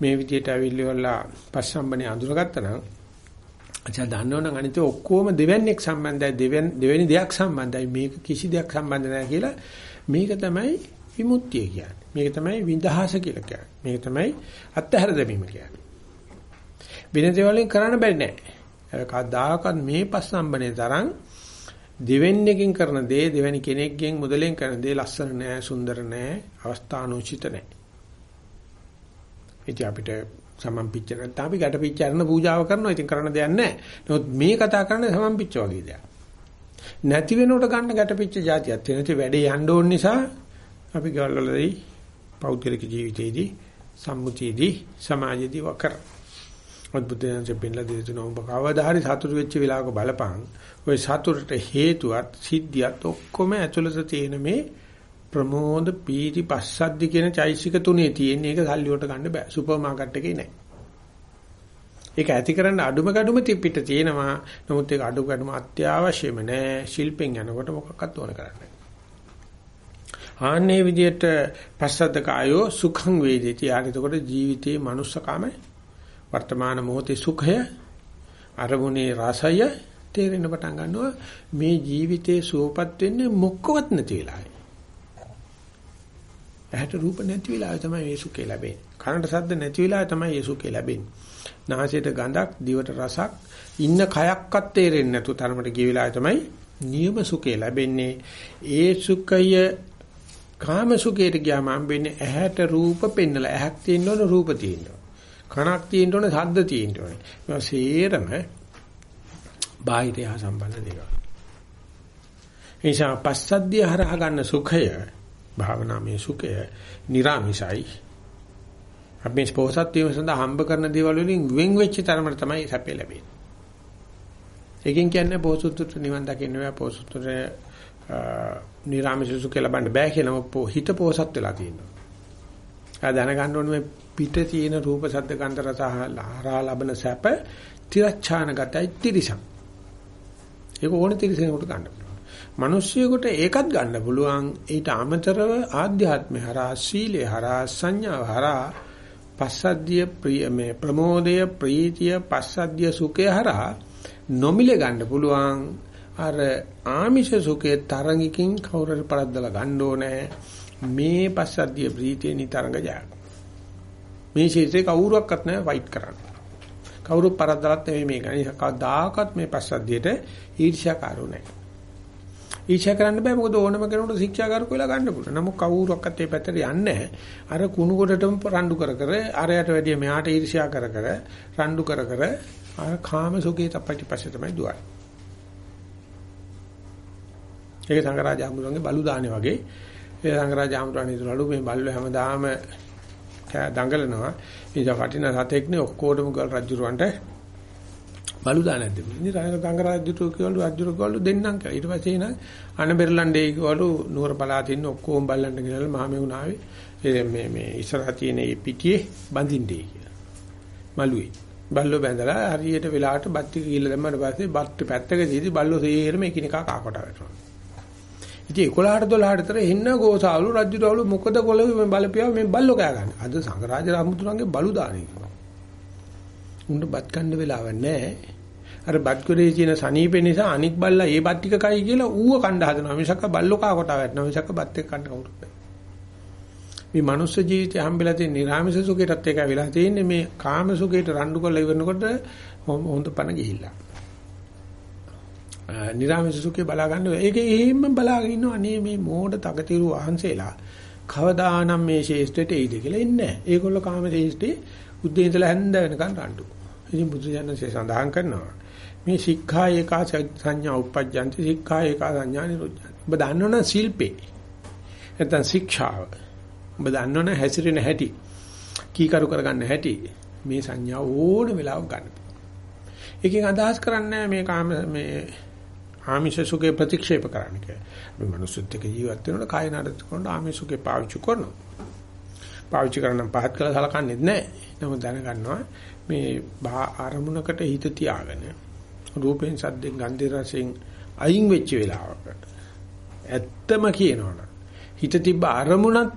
මේ විදියට ඇවිල්ලිවලා පස්සම්බනේ අඳුරගත්තා නම් අචා දන්නවනම් අනිත් ඔක්කොම දෙවන්නේක් සම්බන්ධයි දෙවෙන් දෙවෙනි දෙයක් සම්බන්ධයි මේක කිසි දෙයක් සම්බන්ධ නැහැ කියලා මේක තමයි විමුක්තිය කියන්නේ. මේක තමයි විඳහාස කියලා කියන්නේ. මේක තමයි අත්හැර දැමීම කියන්නේ. වෙන දේවල්ෙන් කරන්න බැරි නෑ. කවදාකවත් මේ පස්සම්බනේ තරම් දෙවෙන්නේකින් කරන දේ දෙවෙනි කෙනෙක්ගෙන් මුදලෙන් කරන දේ ලස්සන නෑ, සුන්දර නෑ, අවස්ථානෝචිත නෑ. ඉතින් අපිට සමම් පිච්ච නැත්නම් අපි ගැට පිච්ච අරන පූජාව කරනවා. ඉතින් කරන්න දෙයක් නැහැ. නමුත් මේ කතා කරන්නේ සමම් පිච්ච වගේ දෙයක්. නැති වෙනකොට ගන්න ගැට පිච්ච જાතියක් තියෙනවා. වැඩේ යන්න ඕන නිසා අපි ගල්වලදී පෞද්ගලික ජීවිතයේදී සම්මුතියේදී සමාජයේදී වකර. අද්භූතයන්ට බෙන්ලා දෙන තුන ඔබ කවදා හරි සතුටු වෙච්ච වෙලාවක බලපං. ওই සතුටට හේතුවත් සිද්ධියත් ඔක්කොම ඇතුළත තියෙන මේ ප්‍රමෝද පීති පස්සද්දි කියන චෛසික තුනේ තියෙන එක සල්ලි වලට ගන්න බෑ. සුපර් මාකට් එකේ නෑ. ඒක ඇති කරන්න අඩුම ගඩුම පිට තියෙනවා. නමුත් ඒක අඩු ගඩුම අත්‍යවශ්‍යම නෑ. ශිල්පෙන් යනකොට මොකක්වත් ඕන කරන්නේ ආන්නේ විදියට පස්සද්ද කායෝ සුඛං වේදිතී ආ එතකොට ජීවිතේ manussකම වර්තමාන මොහොතේ සුඛය අරමුණේ රසය තේරෙන්න පටන් ගන්නවා මේ ජීවිතේ සුවපත් වෙන්නේ මොකවත් නැති වෙලාවයි ඇහැට රූප නැති වෙලාවේ තමයි මේ සුඛය ලැබෙන්නේ. කනට ශබ්ද නැති වෙලාවේ තමයි මේ සුඛය ලැබෙන්නේ. නාසයට ගඳක්, දිවට රසක්, ඉන්න කයක්වත් තේරෙන්නේ නැතු තරමට ගිය වෙලාවේ තමයි නියම සුඛය ලැබෙන්නේ. ඒ සුඛය කාම සුඛයට ගියාම හම්බෙන්නේ ඇහැට රූප පෙන්නලා. ඇහක් තියෙන්න ඕන රූප තියෙන්න ඕන. කනක් තියෙන්න ඕන ශබ්ද තියෙන්න ඕන. මේවා සේරම බාහිරය සම්බන්ධ දේවල්. එනිසා පස්සද්ධිය හරහා ගන්න සුඛය භාවනාමය සුඛය निराமிසයි. අපි ස්පෝසත් වීම සඳහා හම්බ කරන දේවල් වලින් වෙන් වෙච්ච තරමට තමයි සැපේ ලැබෙන්නේ. එකෙන් කියන්නේ බෝසතුත්තු නිවන් දකින්න බෑ බෝසතුත්තුට නිරාමිෂ සුඛය ලබන්න බෑ කියලා හිත පොහසත් වෙලා තියෙනවා. ආ දැනගන්න ඕනේ මේ පිට තියෙන රූප ශබ්ද ගන්ධ රස ආහාර ලබන සැප තිරච්ඡානගතයි තිරිසං. ඒක ඕනේ තිරිසනෙකුට ගන්න. මිනිස්සුයෙකුට ඒකත් ගන්න පුළුවන් ඊට අමතරව ආධ්‍යාත්මය හරහා සීලය හරහා සංඥාව හරහා පස්සද්ධිය ප්‍රිය මේ ප්‍රමෝදය ප්‍රීතිය පස්සද්ධිය සුඛය හරහා නොමිලේ ගන්න පුළුවන් අර ආමිෂ සුඛයේ තරඟකින් කවුරුහරි පරද්දලා ගන්න ඕනේ මේ පස්සද්ධිය ප්‍රීතිය නිතරංග ජය මේ ශීතේ කවුරුවක්වත් නැහැ ෆයිට් කරන්න කවුරු පරද්දලත් නෙවෙයි මේක. නිසා කවදාකවත් මේ පස්සද්ධියට ඊර්ෂ්‍යාකාරෝ නැහැ. ඊර්ෂ්‍යා කරන්න බෑ මොකද ඕනම කෙනෙකුට ශික්ෂාකාරක වෙලා ගන්න පුළුවන්. නමුත් කවුරුවක්වත් ඒ පැත්තට යන්නේ අර කුණු කොටටම රණ්ඩු කර කර අරයට වැඩිය මෙහාට ඊර්ෂ්‍යා කර කර රණ්ඩු කර කර අර කාම සුඛේ තපටි පස්සේ තමයි දුවන්නේ. ඒක සංගරාජ අමුරුන්ගේ බලු දාන්නේ වගේ ඒ සංගරාජ අමුරුන් ඉදරලු මේ බල්ලෝ හැමදාම දඟලනවා. ඉතින් වටින සතෙක්නේ ඔක්කොටම ගල් රජුරවන්ට බලු දාන නැද්ද? ඉතින් රාජ ගංගරාජ්‍යතු කියවලු රජුරු කියවලු දෙන්නම් කියලා. ඊට පස්සේ එන අනබෙරලන්ඩේ කියවලු නුවර පළාතේ ඉන්න ඔක්කොම බල්ලන්ට ගෙනල්ලා මහමෙවුනාවේ මේ මේ ඉස්සරහ තියෙන මේ පිටියේ බඳින්නේ කියලා. මළුවේ. බල්ලෝ බැඳලා හරියට වෙලාවට බත් ටික ගිහලා දැම්මම පස්සේ බත් පැත්තක දීදී බල්ලෝ සේරම එකිනෙකා කාකොට වැටෙනවා. ඉතින් 11ට 12ට තර එන්න ගෝසාවලු රජුරවලු මොකද කොළවේ මේ බලපියාව මේ බල්ලෝ කෑ ගන්න. අද සංඝරාජ රාමුතුරන්ගේ බලු දාන්නේ. උන්ට බත් කන්න වෙලාවක් නැහැ. අර බත් කුරේ තියෙන සනීපේ නිසා අනික් බල්ලා ඒ බත් ටික කයි කියලා ඌව කණ්ඩ හදනවා. මිසක බල්ලෝ කා කොට වැටෙනවා. මිසක බත් එක්ක කන්න කවුරුත් නැහැ. මේ මනුස්ස ජීවිතය හම්බෙලා තියෙන නිර්ආමිෂ සුඛයටත් එකයි වෙලා තියෙන්නේ මේ කාම සුඛයට රණ්ඩු කරලා ඉවරනකොට හොඳ පණ ගිහිල්ලා. නිර්ආමිෂ සුඛය බලා ගන්න ඒකේ එහෙම බලාගෙන ඉන්නවා අනේ මේ මෝඩ තකතිරු වහන්සේලා කවදානම් මේ ශේෂ්ත්‍රයට එයිද කියලා ඉන්නේ නැහැ. ඒගොල්ලෝ කාම ශේෂ්ත්‍රේ උද්දී ඉඳලා හැන්ද වෙනකන් රණ්ඩු. ඉතින් බුදුජානකසේ සඳහන් කරනවා මේ සික්ඛා ඒකා සංඥා උප්පජ්ජන්ති සික්ඛා ඒකා සංඥා නිරුද්ධಂತಿ. ඔබ දන්නවනම් ශිල්පේ. නැත්නම් ශික්ෂාව. ඔබ දන්නවනම් හැසිරෙන හැටි. කීකරු කරගන්න හැටි. මේ සංඥා ඕන වෙලාවක ගන්න. එකකින් අදහස් කරන්නේ මේ කාම මේ ආමිෂ සුඛේ ප්‍රතික්ෂේප කරන්න කියලා. මේ මනුස්සත් එක්ක ජීවත් වෙනකොට කාය නාඩත් කරනකොට ආමිෂ සුඛේ පාවිච්චි කරනවා. පාවිච්චි කරනම් පහත් කළා සලකන්නේ නැහැ. නමුත් දැනගන්නවා මේ ආරමුණකට හිත තියාගෙන රූපෙන් සද්දෙන් ගන්ධ රසෙන් අයින් වෙච්ච වෙලාවක ඇත්තම කියනවනම් හිත තිබ්බ අරමුණත්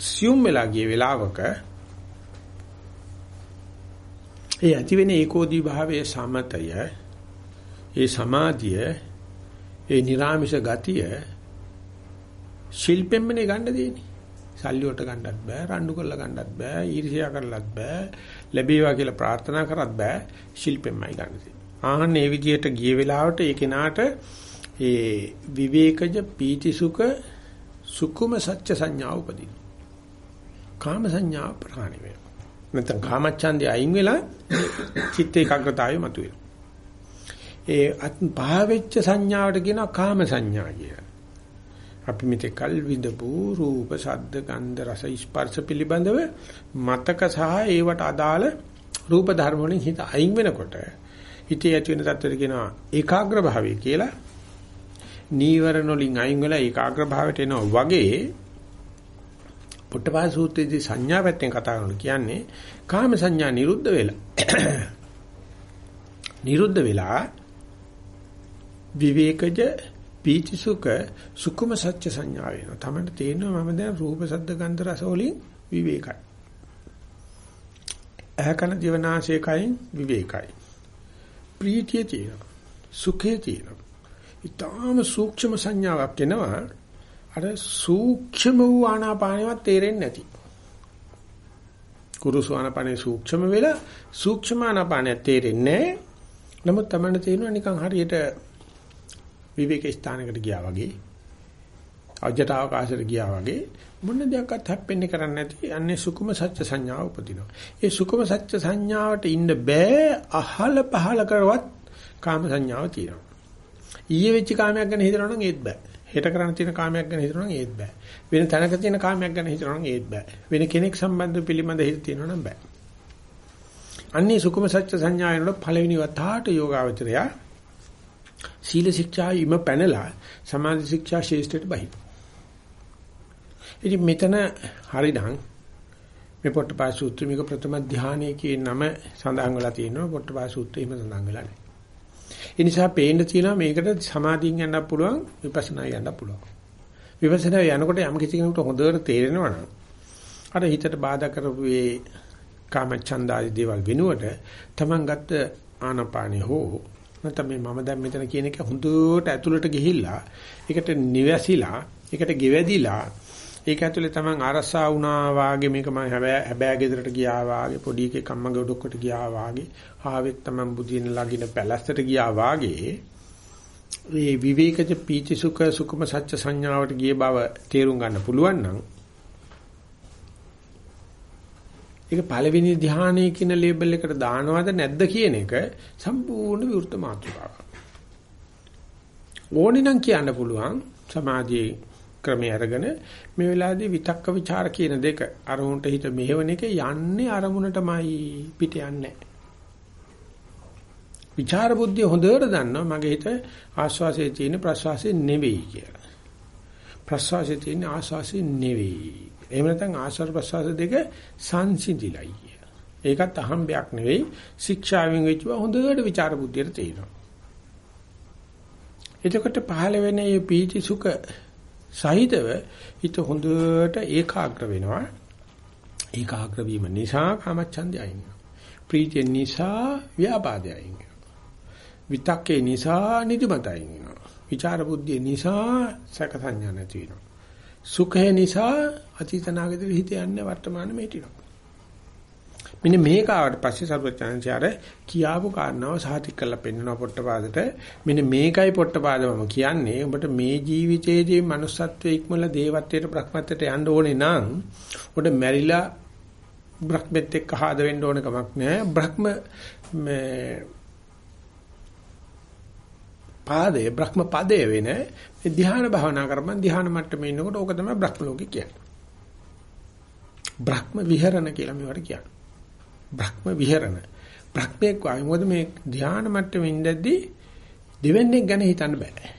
සියුම් වෙලා ගිය වෙලාවක ඒ ඇති වෙන ඒකෝදී භාවයේ සමතය ඒ සමාධිය ඒ නිර්ාමිෂ ගතිය ශිල්පෙන්මනේ ගන්න දෙන්නේ. සල්ලි වලට ගන්නත් බෑ, රණ්ඩු කරලා ගන්නත් බෑ, ඊර්ෂ්‍යා කරලත් බෑ, ලැබේවා කියලා ප්‍රාර්ථනා කරත් බෑ, ශිල්පෙන්මයි ගන්න දෙන්නේ. ආහන් මේ විදිහට ගිය වෙලාවට ඒ කෙනාට ඒ විවේකජ පීතිසුඛ සුකුම සත්‍ය සංඥා උපදින. කාම සංඥා ප්‍රහාණය වෙනවා. නැත්නම් කාමච්ඡන්දය අයින් වෙලා චිත්ත ඒකාග්‍රතාවය මතුවේ. ඒ පහවෙච්ච සංඥාවට කියනවා කාම සංඥා කියලා. අපි මෙතෙක් කල් විඳපු රූප, ශබ්ද, ගන්ධ, රස, ස්පර්ශ පිළිබඳව මතක සහ ඒවට අදාළ රූප ධර්ම වලින් හිත අයින් වෙනකොට හිතේ ඇති වෙන තත්ත්වෙට කියනවා ඒකාග්‍ර භාවය කියලා. නීවරණ වලින් අයින් වෙලා ඒකාග්‍ර භාවයට එනවා වගේ පුට්ටපාද සූත්‍රයේදී සංඥා පැත්තෙන් කතා කරනවා කියන්නේ කාම සංඥා නිරුද්ධ වෙලා *coughs* නිරුද්ධ වෙලා විවේකජ පීතිසුඛ සුකුම සත්‍ය සංඥා වෙනවා. තමයි තේරෙනවා මම දැන් රූප සද්ද ගන්ධ රස වලින් විවේකයි. ඇහැකන දිවනාශය කයින් විවේකයි. ප්‍රීතිය තියෙනවා. සුඛය තියෙනවා. ඊටාම සූක්ෂම සංඥාවක් එනවා. අර සූක්ෂම වූ ආනාපානෙවත් තේරෙන්නේ නැති. කුරුසු ආනාපානේ සූක්ෂම වෙලා සූක්ෂම ආනාපානය තේරෙන්නේ නමුත් තමයි තේරෙනවා නිකන් හරියට විවේක ස්ථානයකට ගියා වගේ අජට අවකාශයට ගියා වගේ මොන දෙයක්වත් හැප්පෙන්නේ කරන්නේ නැති අන්නේ සුකුම සත්‍ය සංඥාව උපදිනවා. ඒ සුකුම සත්‍ය සංඥාවට ඉන්න බෑ අහල පහල කරවත් කාම සංඥාව තියෙනවා. ඊයේ වෙච්ච කාමයක් ගැන හිතනවා නම් ඒත් බෑ. හෙට කරන්න තියෙන කාමයක් ගැන හිතනවා නම් ඒත් බෑ. වෙන තැනක තියෙන කාමයක් ගැන හිතනවා නම් ඒත් බෑ. වෙන කෙනෙක් සම්බන්ධ පිළිබඳ හිත තියෙනවා නම් බෑ. අන්නේ සුකුම සත්‍ය සංඥාවනොත් පළවෙනි වතාවට යෝගාවචරයා සීල ශික්ෂා ඉම පැනලා සමාධි ශික්ෂා ශේෂ්ඨයට බහි. ඉතින් මෙතන හරිනම් මේ පොට්ටපාය සූත්‍රය මේක ප්‍රථම ධානයේ කියන නම සඳහන් වෙලා තියෙනවා පොට්ටපාය සූත්‍රයේම සඳහන් වෙලා නැහැ. ඒ නිසා පේන්න තියෙනවා මේකට සමාධියෙන් යන්න පුළුවන් විපස්සනා යන්න පුළුවන්. විපස්සනා යනකොට යම් කිසි කෙනෙකුට හොඳට තේරෙනවා නම් අර හිතට බාධා කරපු ඒ කාමච්ඡන්දාදී දේවල් වෙනුවට Taman ගත්ත ආනපානිය හෝ නැත්නම් මේ මම දැන් මෙතන කියන එක හොඳට ඇතුළට ගිහිල්ලා ඒකට නිවැසිලා ඒකට ගෙවැදිලා ඒක ඇතුලේ තමන් අරසා වුණා වාගේ මේක මම හැබෑ හැබෑ ගෙදරට ගියා වාගේ පොඩි එකේ අම්මගේ ඔඩොක්කට ගියා වාගේ ආවෙත් තමන් බුදින ළඟින පැලැස්සට ගියා වාගේ මේ විවේකජ පීචි සුඛ සුඛම සත්‍ය සංඥාවට ගිය බව තේරුම් ගන්න පුළුවන් නම් ඒක පළවෙනි ධ්‍යානයේ කියන ලේබල් එකට දානවද නැද්ද කියන එක සම්පූර්ණ විවෘත මාතෘකාවක්. ඕනේ නම් කියන්න පුළුවන් සමාධියේ ක්‍රමයේ අරගෙන මේ වෙලාවේදී විතක්ක ਵਿਚාර කියන දෙක අරමුණට හිත මෙහෙවන එක යන්නේ අරමුණටමයි පිට යන්නේ විචාර බුද්ධිය හොඳට දන්නවා මගේ හිත ආස්වාසයේ තියෙන ප්‍රස්වාසයේ නෙවෙයි කියලා. ප්‍රස්වාසයේ තියෙන ආස්වාසයේ නෙවෙයි. එහෙම නැත්නම් ආස්වාද ප්‍රස්වාස දෙක සංසිඳිලයි. ඒකත් අහම්බයක් නෙවෙයි ශික්ෂාවෙන් වෙච්චව හොඳට විචාර බුද්ධියට තියෙනවා. එතකොට පහළ වෙන මේ පීති සුඛ සහිතව හිත හොඳට ඒකාග්‍ර වෙනවා. ඒකාග්‍ර වීම නිසා කාමච්ඡන්දය අයින් වෙනවා. ප්‍රීතිය නිසා ව්‍යාපාදය අයින් වෙනවා. විතක්කේ නිසා නිදිමත අයින් වෙනවා. විචාර බුද්ධිය නිසා සැක සංඥා නැති වෙනවා. සුඛය නිසා අතීත නාගතේ හිත යන්නේ වර්තමානෙම හිටිනවා. මෙන්න මේක ආවට පස්සේ සර්වඥාන්චාර කියාපු කාරණාව සාතික් කරලා පෙන්වනවා පොට්ටපාදට. මෙන්න මේකයි පොට්ටපාදවම කියන්නේ. ඔබට මේ ජීවිතයේදී manussත්වයේ ඉක්මල දේවත්වයට බ්‍රහ්මත්වයට යන්න ඕනේ නම් ඔබට මැරිලා බ්‍රහ්මෙත් එක්ක හාද වෙන්න ඕන කමක් නැහැ බ්‍රහ්ම මේ පාදේ බ්‍රහ්ම පදේ වෙන ධ්‍යාන භාවනා කරපන්. ධ්‍යාන මට්ටමේ ඉන්නකොට ඕක තමයි බ්‍රහ්ම ලෝකේ කියන්නේ. බ්‍රහ්ම විහරණ කියලා මේවට කියන්නේ බ්‍රහ්ම විහරණ. බ්‍රහ්මයක් වගේ මොකද මේ ධානා මට්ටමේ ඉඳද්දී දෙවන්නේ ගැන හිතන්න බෑ.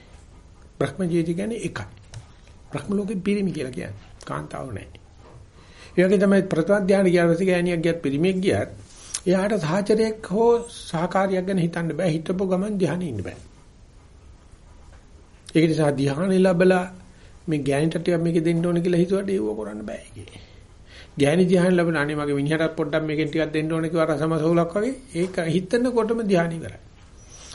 බ්‍රහ්ම ජීවිතය කියන්නේ එකයි. බ්‍රහ්ම ලෝකෙ පිරිමි කියලා කියන්නේ. කාන්තාව නැහැ. ඒ වගේ තමයි ප්‍රථම ධානය කියන ගෑණියක් ගියත් පිරිමියෙක් ගියත් එයාට සහචරයක් හෝ සහකාරියක් ගැන හිතන්න බෑ. හිතපො ගමන් ධානයේ ඉන්න බෑ. ඒක නිසා ධානය ලැබලා මේ ගෑණිට ටිකක් මේක දෙන්න ඕන කියලා හිතුවට ඒව කරන්න බෑ ඒකේ. ගෑණි ධානය ලැබෙන අනේ මගේ මිනිහටත් පොඩ්ඩක් මේකෙන් ටිකක් දෙන්න ඕන කිව්වා රසමසෝලක් වගේ ඒක හිතනකොටම ධානය ඉවරයි.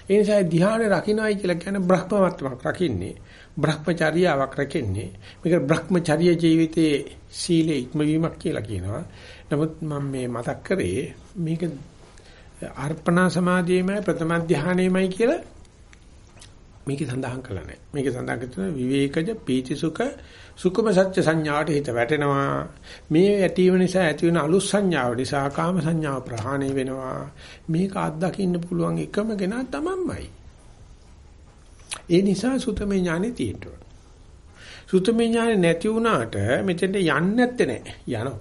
ඒ නිසා ධානය රකින්නයි කියලා කියන්නේ බ්‍රහ්මවත්වයක් රකින්නේ. බ්‍රහ්මචර්යාවක් රැකෙන්නේ. මේක බ්‍රහ්මචර්ය ජීවිතයේ සීලේ ඉක්මවීමක් කියලා කියනවා. නමුත් මම මේ මතක් කරේ මේක අර්පණා සමාධියමයි ප්‍රථම ධානයමයි කියලා මේක සඳහන් කළා නැහැ. මේක සඳහන් කරන විවේකජ පීතිසුඛ සුඛම සත්‍ය සංඥාවට හිත වැටෙනවා. මේ ඇතිව නිසා ඇති වෙන අලුත් සංඥාව නිසා කාම සංඥාව ප්‍රහාණය වෙනවා. මේක අත්දකින්න පුළුවන් එකම කෙනා තමන්මයි. ඒ නිසා සුතමේ ඥානෙ තියෙනවා. සුතමේ ඥානෙ නැති වුණාට මෙතෙන්ට යන්නේ නැත්තේ නෑ. යනවා.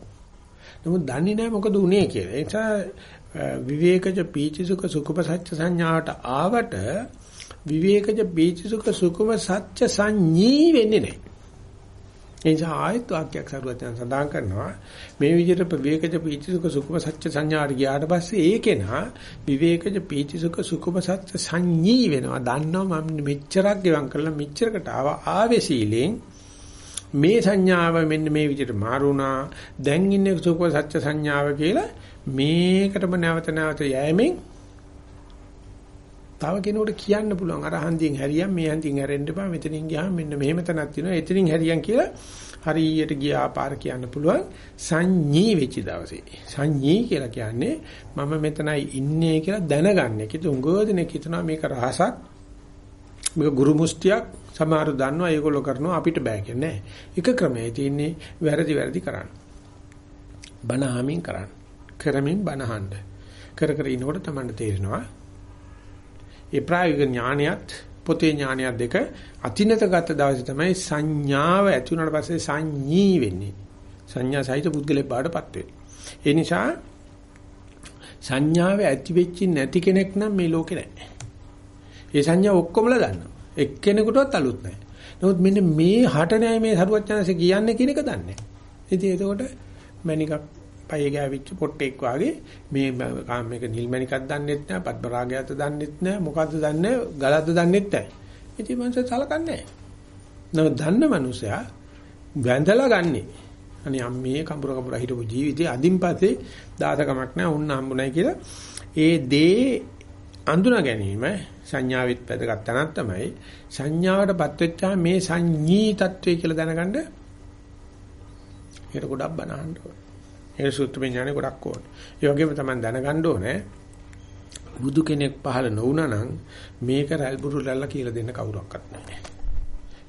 නමුත් දන්නේ නැහැ මොකද උනේ කියලා. ඒ නිසා විවේකජ පීචිසුඛ සුඛප සත්‍ය සංඥාවට ආවට විවේකජ පීචිසුඛ සුඛප සත්‍ය සංඤී වෙන්නේ නැහැ. ඒ නිසා ආයත් වාක්‍යයක් සරුවචන සඳහන් කරනවා මේ විදිහට විවේකජ පීචිසුඛ සුඛම සත්‍ය සංඥාට ගියාට පස්සේ ඒකේනා විවේකජ පීචිසුඛ සුඛම සත්‍ය සංඤී වෙනවා දන්නවා මම මෙච්චරක් ගෙවම් කරලා මෙච්චරකට ආවා ආවේශීලෙන් මේ සංඥාව මෙන්න මේ විදිහට මාරුණා දැන් ඉන්නේ සුඛ සත්‍ය සංඥාව කියලා මේකටම නැවත නැවත යෑමෙන් තව කෙනෙකුට කියන්න පුළුවන් අර හන්දියෙන් හැරියම් මේ හන්දියෙන් හැරෙන්න එපා මෙතනින් ගියාම මෙන්න මෙහෙම තැනක් තියෙනවා එතනින් හැරියම් කියලා හරියට ගියා පාර කියන්න පුළුවන් සංඤී වෙච්ච දවසේ සංඤී කියලා කියන්නේ මම මෙතනයි ඉන්නේ කියලා දැනගන්න එක. ඒක උංගෝදෙනෙක් හිතනවා මේක රහසක් මේක ගුරු මුස්තියක් සමහරව දන්නවා ඒගොල්ලෝ කරනවා අපිට බෑ කියන්නේ. එක ක්‍රමයයි තියෙන්නේ වැරදි වැරදි කරන්න. බනහමින් කරන්න. කරමින් බනහන්න. කර කර ඉනකොට තමයි තේරෙනවා ඒ ප්‍රායෝගික ඥානයත් පොතේ ඥානයත් දෙක අතිනත ගත දවසේ තමයි සංඥාව ඇති වුණාට පස්සේ සංඤී වෙන්නේ. සංඥා සහිත පුද්ගලෙක් බාටපත් වෙන්නේ. ඒ නිසා සංඥාව ඇති වෙච්ච නැති කෙනෙක් නම් මේ ලෝකේ නැහැ. ඒ සංඥා ඔක්කොමලා දන්නවා. එක්කෙනෙකුටවත් අලුත් නැහැ. නමුත් මෙන්න මේ හටනයි මේ සරුවචනanse කියන්නේ කියන එක දන්නේ නැහැ. ඉතින් එතකොට මණිකක් පය ගෑවිච්ච පොට්ටෙක් වාගේ මේ මේක නිල්මණිකක් දන්නෙත් නැහැ පද්මරාගයත් දන්නෙත් නැහැ මොකද්ද දන්නේ ගලද්ද දන්නෙත් නැහැ ඉතින් මනස සලකන්නේ නැහැ දන්න මනුස්සයා වැඳලා ගන්නෙ. අනේ අම්මේ කඹුර කඹුර හිටපු ජීවිතේ අදින් පස්සේ දාසකමක් නැහැ උන්න හම්බුනායි කියලා. ඒ දේ අඳුනා ගැනීම සංඥාවෙත් වැදගත් තැනක් තමයි. සංඥාවටපත් වෙච්චා මේ සංඤී තත්වය කියලා දැනගන්න ඒකට ගොඩක් බනහන්න ඕනේ. ඒ සූත්‍ර විඥානේ ගොඩක් ඕනේ. ඒ වගේම තමයි දැනගන්න ඕනේ බුදු කෙනෙක් පහළ නොවුනා නම් මේක රල්බුරු ලල්ලා කියලා දෙන්න කවුරක්වත් නැහැ.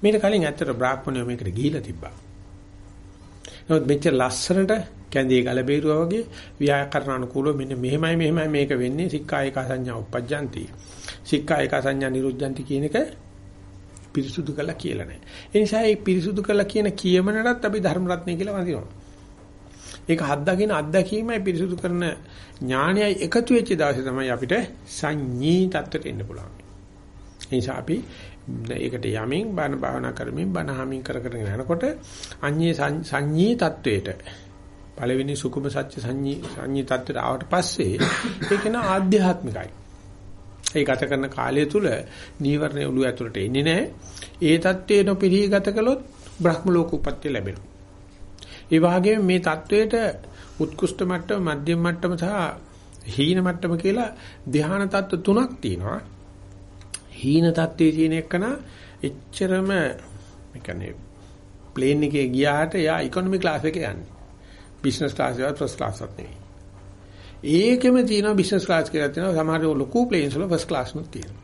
මීට කලින් ඇත්තට බ්‍රාහ්මණයෝ මේකට ගිහිලා තිබ්බා. නමුත් මෙච්චර ලස්සනට කැඳේ ගල බේරුවා වගේ ව්‍යාකරණ අනුකූලව මෙන්න මෙහෙමයි මෙහෙමයි මේක වෙන්නේ සික්කායක සංඥා උපජ්ජಂತಿ. සික්කායක සංඥා නිරුද්ධಂತಿ කියන එක පිරිසුදු කළා කියලා නැහැ. ඒ නිසා මේ පිරිසුදු කළා කියන කියමනටත් අපි ධර්ම රත්නය කියලා වඳිනවා. ඒක හද්දාගෙන අත්දැකීමයි පිරිසුදු කරන ඥානයයි එකතු වෙච්ච දවසේ තමයි අපිට සංඤී තත්ත්වයට එන්න පුළුවන්. ඒ නිසා අපි ඒකට යමින් බණ භාවනා කරමින් බණහමින් කර කරගෙන යනකොට අඤ්ඤේ සංඤී තත්වයට පළවෙනි සුකුම සත්‍ය සංඤී සංඤී තත්වයට ආවට පස්සේ ඒක න ආධ්‍යාත්මිකයි. ඒ ගත කරන කාලය තුල නීවරණ ඔළුව ඇතුළට එන්නේ නැහැ. ඒ தත්ත්වය නොපිරී ගත කළොත් බ්‍රහ්ම ලෝක උපත්ති ලැබෙනවා. ඒ වගේම මේ தത്വයට උත්කෘෂ්ඨ මට්ටම, මධ්‍යම මට්ටම සහ හීන මට්ටම කියලා ධ්‍යාන தত্ত্ব තුනක් තියෙනවා. හීන தත්ත්වයේ තියෙන එකන එච්චරම ඒ කියන්නේ ප්ලේන් එකේ ගියාට එයා ඉකොනොමි ක්ලාස් එකේ යන්නේ. බිස්නස් ක්ලාස් එකවත් ෆස්ට් ක්ලාස් එකක් නෙවෙයි. ඒකෙම තියෙනවා බිස්නස් ක්ලාස් කියලා තියෙනවා සමහර ලොකු ප්ලේන්ස් වල ෆස්ට් ක්ලාස් නුත් තියෙනවා.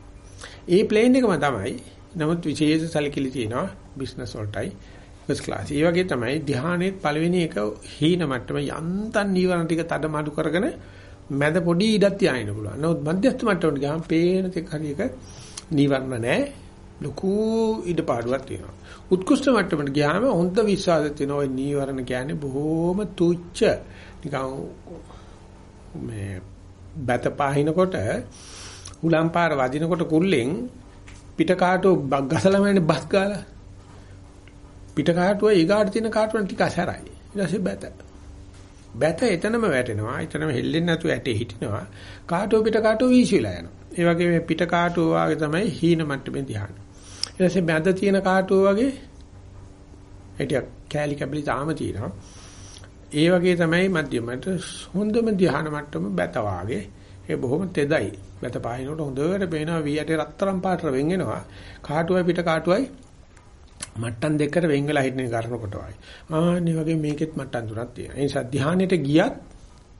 ඒ ප්ලේන් එකම තමයි. නමුත් විශේෂ සැලකිලි තියෙනවා බිස්නස් වලටයි. First class. ඒ වගේ තමයි ධ්‍යානෙත් පළවෙනි එක හීන මට්ටම යන්තම් නීවරණ ටික තඩමාඩු කරගෙන මැද පොඩි ඉඩක් තියාගෙන පුළුවන්. නමුත් මධ්‍යස්ථ මට්ටමට ගියාම පේන තෙක් හරියක නීවරණ නැහැ. ලොකු ඉඩපාඩුවක් තියෙනවා. උත්කෘෂ්ඨ මට්ටමට ගියාම හොඳ විශ්වාසයක් තියෙනවා. ওই නීවරණ කියන්නේ බොහෝම තුච්ච නිකන් මේ බත පාහිනකොට උලම් පාර වදිනකොට කුල්ලෙන් පිට කාටෝ ගසලමනේ බස් ගාලා. පිට කාටුව ඊගාට තියෙන කාටුවන් ටික අසරයි. ඊට පස්සේ බැත. බැත එතනම වැටෙනවා. එතනම හෙල්ලෙන්නේ නැතුව ඇටේ හිටිනවා. කාටුව පිට කාටුව වීසිලා යනවා. ඒ වගේ මේ පිට කාටුව වාගේ තමයි හීන මට්ටමේ ධ්‍යාන. ඊට පස්සේ මැද තියෙන කාටුව වගේ හිටිය කෑලි කැබලි තාම තියෙනවා. ඒ වගේ තමයි මධ්‍යමට හොඳම ධ්‍යාන මට්ටම බැත වාගේ. ඒ බොහොම තෙදයි. බැත පාහිනකොට හොඳට පේනවා වී ඇටේ රත්තරන් පාටට වෙන් වෙනවා. කාටුවයි පිට කාටුවයි මට්ටම් දෙකකට වෙන් වෙලා හිටින කරනකොට වයි. ආන්නේ වගේ මේකෙත් මට්ටම් තුනක් තියෙනවා. ඒ නිසා ධ්‍යානෙට ගියත්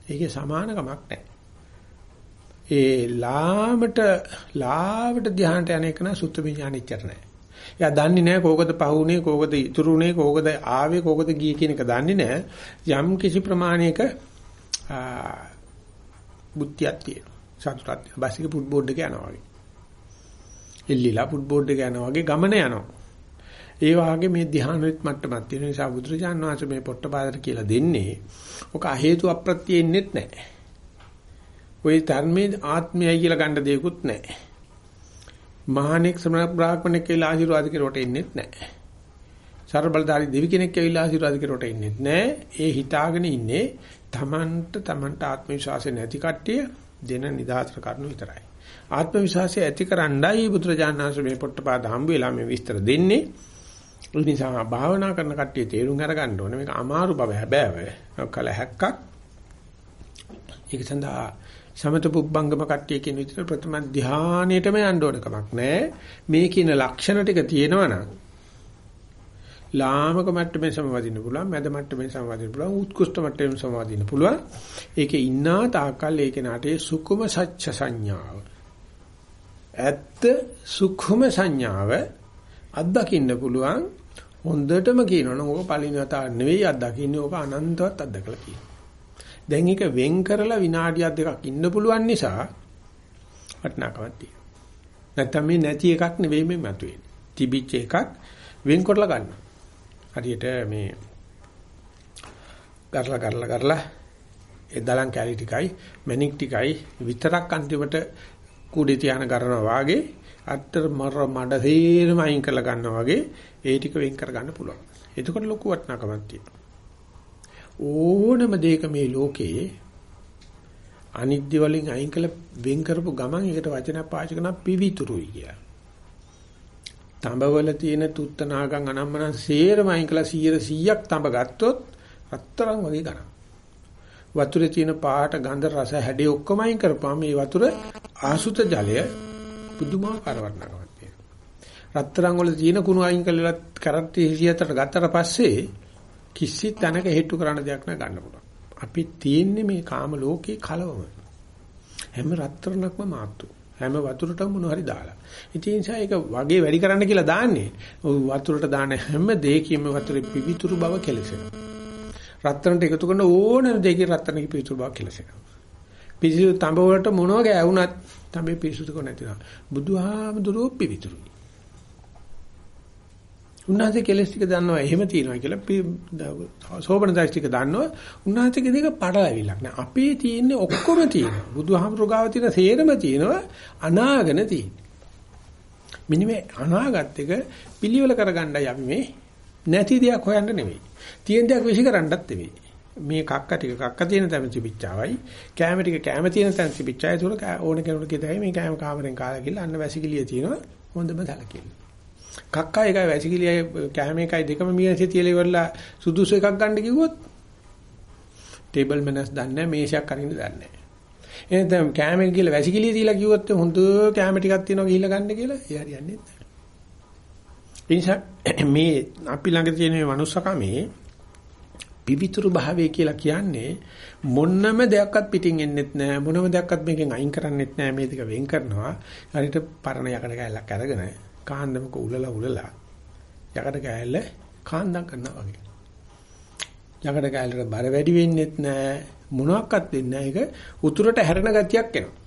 ඒකේ සමානකමක් නැහැ. ඒ ලාමට ලාවට ධ්‍යානට යන එක නා සුත්ත විඥානෙච්චර නැහැ. එයා දන්නේ නැහැ කෝකද පහුනේ කෝකද ඉතුරුනේ කෝකද ආවේ කෝකද ගියේ කියන එක දන්නේ නැහැ. යම් කිසි ප්‍රමාණයක බුද්ධියක් තියෙනවා. සතුටක් බස් එක ෆුට් බෝඩ් එක යනවා වගේ. එල්ලිලා ෆුට් බෝඩ් එක යනවා වගේ ගමන යනවා. ඒ වාගේ මේ ධ්‍යානෙත් මට්ටමක් තියෙන නිසා බුදුරජාණන් වහන්සේ මේ පොට්ටපාදට කියලා දෙන්නේ ඔක හේතු අප්‍රත්‍යෙන්නෙත් නැහැ. ওই ධර්මයේ ආත්මයයි කියලා ගන්න දෙයක්වත් නැහැ. මහානෙක් සමන බ්‍රාහ්මණෙක් කියලා ආශිර්වාද කෙරුවට ඉන්නෙත් නැහැ. සර්බලධාරී දෙවි කෙනෙක් කියලා ආශිර්වාද කෙරුවට ඉන්නෙත් නැහැ. ඒ හිතාගෙන ඉන්නේ තමන්ට තමන්ට ආත්ම විශ්වාසය නැති කට්ටිය දෙන නිදාතර කරුණු විතරයි. ආත්ම විශ්වාසය ඇති කරන්නයි බුදුරජාණන් වහන්සේ මේ පොට්ටපාද හම්බ වෙලා මේ විස්තර දෙන්නේ. ඒ නිසා භාවනා කරන කට්ටිය තේරුම් අරගන්න ඕනේ මේක අමාරු බව හැබෑව. කල හැක්කක්. ඒක සඳහා සමත පුබ්බංගම කට්ටිය කියන විදිහට ප්‍රථම ධානයේටම යන්න ඕන කමක් නැහැ. මේ කියන ලක්ෂණ ටික තියෙනවනම් ලාමක මට්ටමේ සමවදින්න පුළුවන්, මැද මට්ටමේ සමවදින්න පුළුවන්, උත්කෘෂ්ඨ මට්ටමේ සමවදින්න පුළුවන්. ඒකේ ඉන්නා තාකල් ඒකේ නාටේ සුකුම සච්ච සංඥාව. ඇත්ත සුකුම සංඥාව අත්දකින්න පුළුවන්. හොඳටම කියනවනම් ඕක පළවෙනි වතාවට නෙවෙයි අත්දකින්නේ ඕක අනන්තවත් අත්දකලා තියෙනවා. දැන් ඒක වෙන් කරලා විනාඩියක් දෙකක් ඉන්න පුළුවන් නිසා වටිනාකමක් තියෙනවා. නැත්තම් මේ නැති එකක් නෙවෙයි මේ මතුවේ. තිබිච්ච එකක් වෙන් කරලා ගන්න. හරියට මේ කරලා කරලා කරලා ඒ දලං කැලි ටිකයි මැනික් ටිකයි විතරක් අන්තිමට කුඩේ තියාන කරනවා වාගේ අත්තර මර මඩ තේරම අයින් කරලා ගන්නවා වගේ ඒ ටික වෙන් කර ගන්න පුළුවන්. එතකොට ලොකු වටිනාකමක් තියෙනවා. ඕනම දෙයක මේ ලෝකේ අනිත්‍ය වලින් අයින් කළ වෙන් කරපු ගමන් ඒකට වචනයක් පාවිච්චි කරන පිවිතුරුයි කිය. තඹවල තියෙන තුත්තනාගම් අනම්මන සේරම අයින් කළා 100ක් තඹ ගත්තොත් අත්තරන් වගේ ගන්න. වතුරේ තියෙන පාට ගන්ධ රස හැඩේ ඔක්කොම අයින් කරපුවාම මේ වතුර ආසුත ජලය පුදුමාකාර වර්ණනාවක් තියෙනවා. රත්තරන් වල තියෙන කුණු අයින් කළා කරත් 100ට ගත්තට පස්සේ කිසි තැනක හේතු කරන්න දෙයක් නෑ ගන්න පුළුවන්. අපි තියෙන්නේ මේ කාම ලෝකේ කලවම. හැම රත්තරණක්ම මාතු. හැම වතුරටම මොන හරි දාලා. ඉතින් ඒ නිසා ඒක වගේ වැඩි කරන්න කියලා දාන්නේ. වතුරට දාන හැම දෙයකින්ම වතුරේ පිවිතුරු බව කෙලසෙනවා. රත්තරන්ට එකතු කරන ඕනම දෙයකින් රත්තරන්ගේ පිවිතුරු බව කෙලසෙනවා. පිසිදු තඹ වලට මොනවා ගෑවුනත් තඹේ පිරිසුදුක නැතිනවා. බුදුහාමුදුරුවෝ පිවිතුරුයි. උන්වහන්සේ කෙලස් ටික දන්නවා එහෙම තියෙනවා කියලා සෝබන දයිස් ටික දන්නවා. උන්වහන්සේගේ දෙක පටලැවිලක් නෑ. අපේ තියෙන්නේ ඔක්කොම තියෙනවා. බුදුහාමුදුරු ගාව තියෙන සේරම තියෙනවා අනාගන තියෙන්නේ. මෙන්න මේ අනාගත් එක පිළිවෙල කරගන්නයි අපි මේ නැති දෙයක් හොයන්න නෙවෙයි. තියෙන දෙයක් විශ්ි කරන්නත් නෙවෙයි. මේ කක්ක ටික කක්ක තියෙන තැන තිබිච්චාවයි. කැම ටික කැම තියෙන තැන තිබිච්චායි ඒක ඕන කෙනෙකුට කියතයි මේ කැම කාමරෙන් කාලා ගිහලා අන්න වැසිකිළිය තියෙනවා. හොඳම සැලකිලි කක්කා එකයි වැසිකිළියයි කැම එකයි දෙකම මියන්සේ තියලා ඉවරලා සුදුසු එකක් ගන්න කිව්වොත් ටේබල් මැනර්ස් දන්නේ මේෂයක් අරින්න දන්නේ නැහැ. එහෙනම් කැම එක කියලා වැසිකිළිය තියලා කිව්වොත් හොඳ කැම ටිකක් තියෙනවා ගිහිල්ලා ගන්න කියලා ඒ හරියන්නේ නැහැ. ඒ නිසා *clears throat* මේ අපි ළඟ තියෙන මේ manussකමේ පිවිතුරු භාවය කියලා කියන්නේ මොන්නම දෙයක්වත් පිටින් එන්නෙත් නැහැ මොනම දෙයක්වත් මේකෙන් අයින් කරන්නෙත් නැහැ මේ දෙක වෙන් කරනවා හරියට පරණ යකඩ කැලක් අරගෙන කාන්දමක උලලා උලලා යකඩ කෑල්ල කාන්දම් කරනවා වගේ. යකඩ කෑල්ලට බර වැඩි වෙන්නේත් නැහැ මොනවත් වෙන්නේ නැහැ ඒක උතුරට හැරෙන ගතියක් එනවා.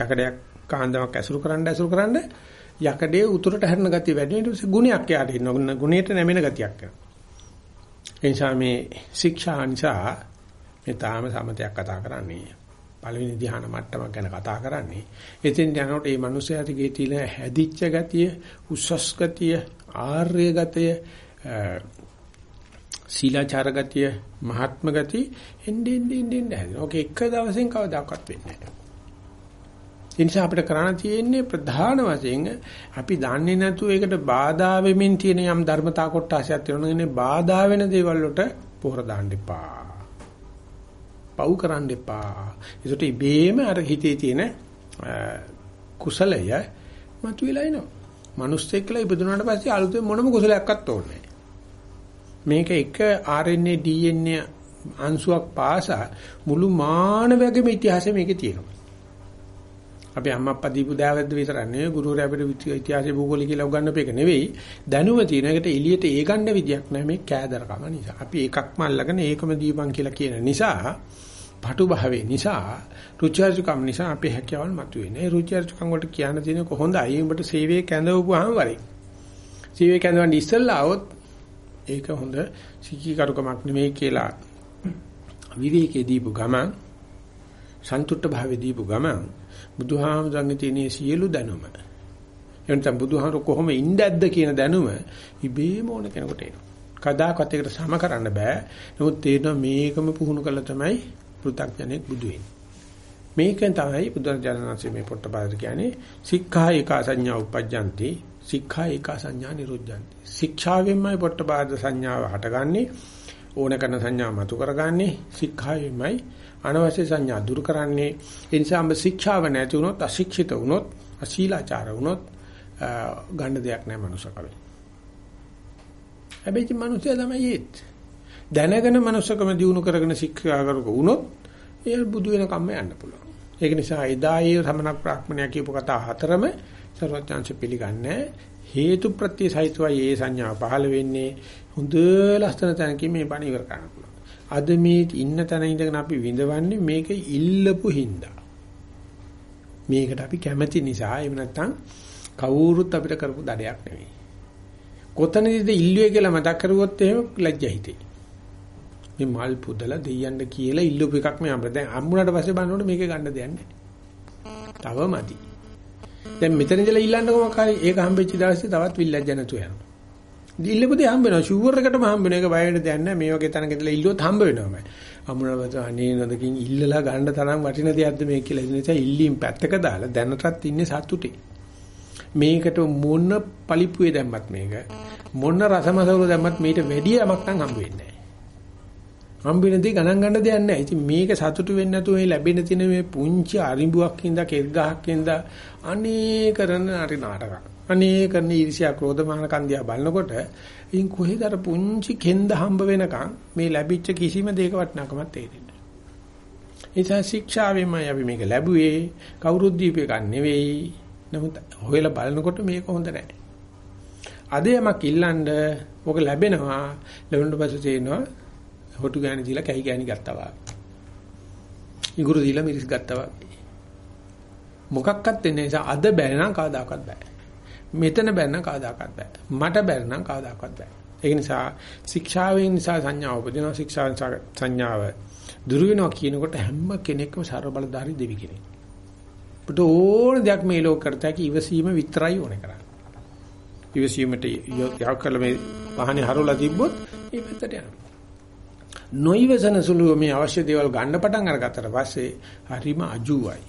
යකඩයක් කාන්දමක් ඇසුරු කරන්න ඇසුරු කරන්න යකඩේ උතුරට හැරෙන ගතිය වැඩි වෙන ඊට පස්සේ ගුණයක් යාට ඉන්නවා. ගුණයට නැමෙන ගතියක් එනවා. ඒ නිසා මේ ශික්ෂා නිසා මේ තාම සමතයක් කතා කරන්නේ. පළවෙනි ධ්‍යාන මට්ටමක් ගැන කතා කරන්නේ. එතෙන් යනකොට මේ මිනිස්යාට ගේ තියෙන හැදිච්ච ගතිය, උස්සස් ගතිය, ආර්ය ගතිය, සීලාචාර ගතිය, මහත්ම ගතිය එන්නේ එන්නේ එන්නේ හැදෙනවා. ඔක එක දවසෙන් කවදාකවත් වෙන්නේ නැහැ. ඒ නිසා අපිට කරන්න තියෙන්නේ ප්‍රධාන වශයෙන් අපි දන්නේ නැතුව ඒකට බාධා වෙමින් තියෙන යම් ධර්මතා කොටසක් තියෙනවා නේ බාධා වෙන දේවල් වලට පොහොර දාන්න එපා. පව් කරන්න එපා. ඒකට ඉබේම අර හිතේ තියෙන කුසලය මතුවලා එනවා. මිනිස්සෙක් කියලා ඉපදුනාට පස්සේ අලුතෙන් මොනම කුසලයක්වත් ඕනේ මේක එක RNA DNA අංශුවක් පාසා මුළු මානවයාගේම ඉතිහාසය මේකේ තියෙනවා. අපි අම්මා අප්පා දීපු දෑවැද්ද විතරක් නෙවෙයි ගුරුවරයා අපිට ඉතිහාසය භූගෝලය කියලා උගන්වපු එක නෙවෙයි දැනුම තියෙන එකට එළියට ඒ ගන්න විදියක් නැහැ මේ කෑදරකම නිසා. අපි එකක්ම අල්ලගෙන ඒකම දීපන් කියලා කියන නිසා පටු භාවයේ නිසා රුචර්ජකම් නිසා අපේ හැකියාවල් මතුවෙන්නේ. ඒ රුචර්ජකම් වලට කියන්න තියෙන කොහොඳයි උඹට සේවයේ කැඳවුවාම වරේ. සේවයේ කැඳවන්න ඉස්සෙල්ලා આવොත් ඒක හොඳ සිකීකරුකමක් නෙමෙයි කියලා විවේකයේ දීපු ගමන් සන්තුෂ්ට භාවයේ දීපු ගමන් බුදුහාමුදුරන්ගේ තියෙන සියලු දැනුම එනතම් බුදුහාමුදුර කොහොම ඉඳද්ද කියන දැනුම ඉබේම ඕන කෙනෙකුට එනවා. කදාකත් එකට සම කරන්න බෑ. නමුත් තේරෙනවා මේකම පුහුණු කළා තමයි පෘථග්ජනෙක් බුදු වෙන්නේ. මේකෙන් තමයි බුදුරජාණන්සේ මේ පොට්ටපාද කියන්නේ සික්ඛා ඒකා සංඥා උපජ්ජಂತಿ සික්ඛා ඒකා සංඥා නිරුද්ධಂತಿ. ශික්ෂාවෙන්මයි පොට්ටපාද සංඥාව හටගන්නේ ඕන කරන සංඥා මතු කරගන්නේ සික්ඛාවෙන්මයි අනවශ්‍ය සංඥා දුරු කරන්නේ. ඒ නිසා අප ශික්ෂාව නැති වුණොත් අශික්ෂිත වුණොත් අශීලාචාර වුණොත් ගන්න දෙයක් නැහැ මනුස්සකමේ හැබැයි මිනිස්සයා තමයි ඒත්. දැනගෙන මනුස්සකම දිනු කරගෙන ශික්ෂා කරක වුණොත් ඒ බුදු වෙන කම්ම යන්න පුළුවන්. ඒක නිසා එදා ඒ සමනක් ප්‍රාඥා කියපු කතා හතරම සර්වඥාන්ස පිළිගන්නේ හේතු ප්‍රත්‍ය සහිතවයි ඒ සංඥා පහළ වෙන්නේ. හොඳ ලස්සන තැනකින් මේ බණ ඉවර කරන්න. පුළුවන් අද මේ ඉන්න තැන ඉඳගෙන අපි විඳවන්නේ මේක ඉල්ලපු හින්දා. මේකට අපි කැමති නිසා එහෙම නැත්නම් කවුරුත් අපිට කරපු දඩයක් නෙවෙයි. කොතනදීද ඉල්ලුවේ කියලා මතක් කරුවොත් එහෙම ලැජ්ජා හිතේ. මේ මල් පුදලා දෙයයන්ට කියලා ඉල්ලුව එකක් මේ අපිට දැන් හම්බුණාට පස්සේ බලනකොට මේක ගන්න දෙයක් නැහැ. තවමදි. දැන් මෙතන ඉඳලා ඉල්ලන්නකො මොකක්ද? ඒක හම්බෙච්ච දවසේ තවත් විල්ලජ්ජ නැතුව යනවා. ඉල්ලපොදී හම්බ වෙනවා ෂුවර් එකටම හම්බ වෙන එක බය වෙන්න දෙයක් නැහැ මේ වගේ තැනක ඉඳලා ඉල්ලුවොත් හම්බ වෙනවාමයි අමුණවත අනේ නදකින් ඉල්ලලා ගන්න තරම් වටින දෙයක්ද මේ කියලා ඉතින් නිසා ඉල්ලීම් පැත්තක දාලා දැනටත් ඉන්නේ සතුටේ. මේකට මොන පලිප්පුවේ දැම්මත් මේක මොන රසමසවල දැම්මත් මේට වැඩි යමක් නම් හම්බ වෙන්නේ නැහැ හම්බ වෙන දේ ගණන් ගන්න දෙයක් නැහැ ඉතින් මේක සතුටු වෙන්නේ නැතුව මේ ලැබෙන තියෙන මේ පුංචි අරිඹුවක් ඉඳලා කෙල් ගහක් ඉඳලා අනේ කරන හරි නාටකයක් අනේ කරන ඊර්ෂ්‍යා ක්‍රෝධ මාන කන්දියා බලනකොට ඉන් කොහෙද අර පුංචි කෙන්ද හම්බ වෙනකන් මේ ලැබිච්ච කිසිම දෙයක වටිනාකමක් තේරෙන්නේ නැහැ. ඒ නිසා ශික්ෂාවෙන්මයි අපි මේක ලැබුවේ කවුරුත් දීපේ ගන්න නෙවෙයි. නමුත් හොයලා බලනකොට මේක හොඳ නැහැ. අද යමක් ඉල්ලන්න ඔක ලැබෙනවා ලැබුණට පස්සේ තේනවා හොටු ගෑණි දීලා කැහි ගෑණි ගත්තා වගේ. ඉඟුරු දීලා මිරිස් ගත්තා වගේ. මොකක්වත් වෙන්නේ නිසා අද බෑ නම් කවදාකවත් බෑ. මෙතන බැරනම් කවදාකවත් බෑ. මට බැරනම් කවදාකවත් බෑ. ඒ නිසා ශික්ෂාවෙන් නිසා සංඥාව උපදිනවා ශික්ෂාවෙන් සංඥාව දුරු වෙනවා කියනකොට හැම කෙනෙක්ම ਸਰබ බලධාරි දෙවි කෙනෙක්. පුත ඕන දෙයක් මේ ලෝක කරතයි ඉවසීම විතරයි ඕනේ කරන්නේ. ඉවසීමට යකල මේ වාහනේ හරවලා තිබ්බොත් ඒ පැත්තට යනවා. නොයිවසන සුළු මේ අවශ්‍ය දේවල් ගන්න පටන් අරගත්තට පස්සේ හරිම අජුවයි.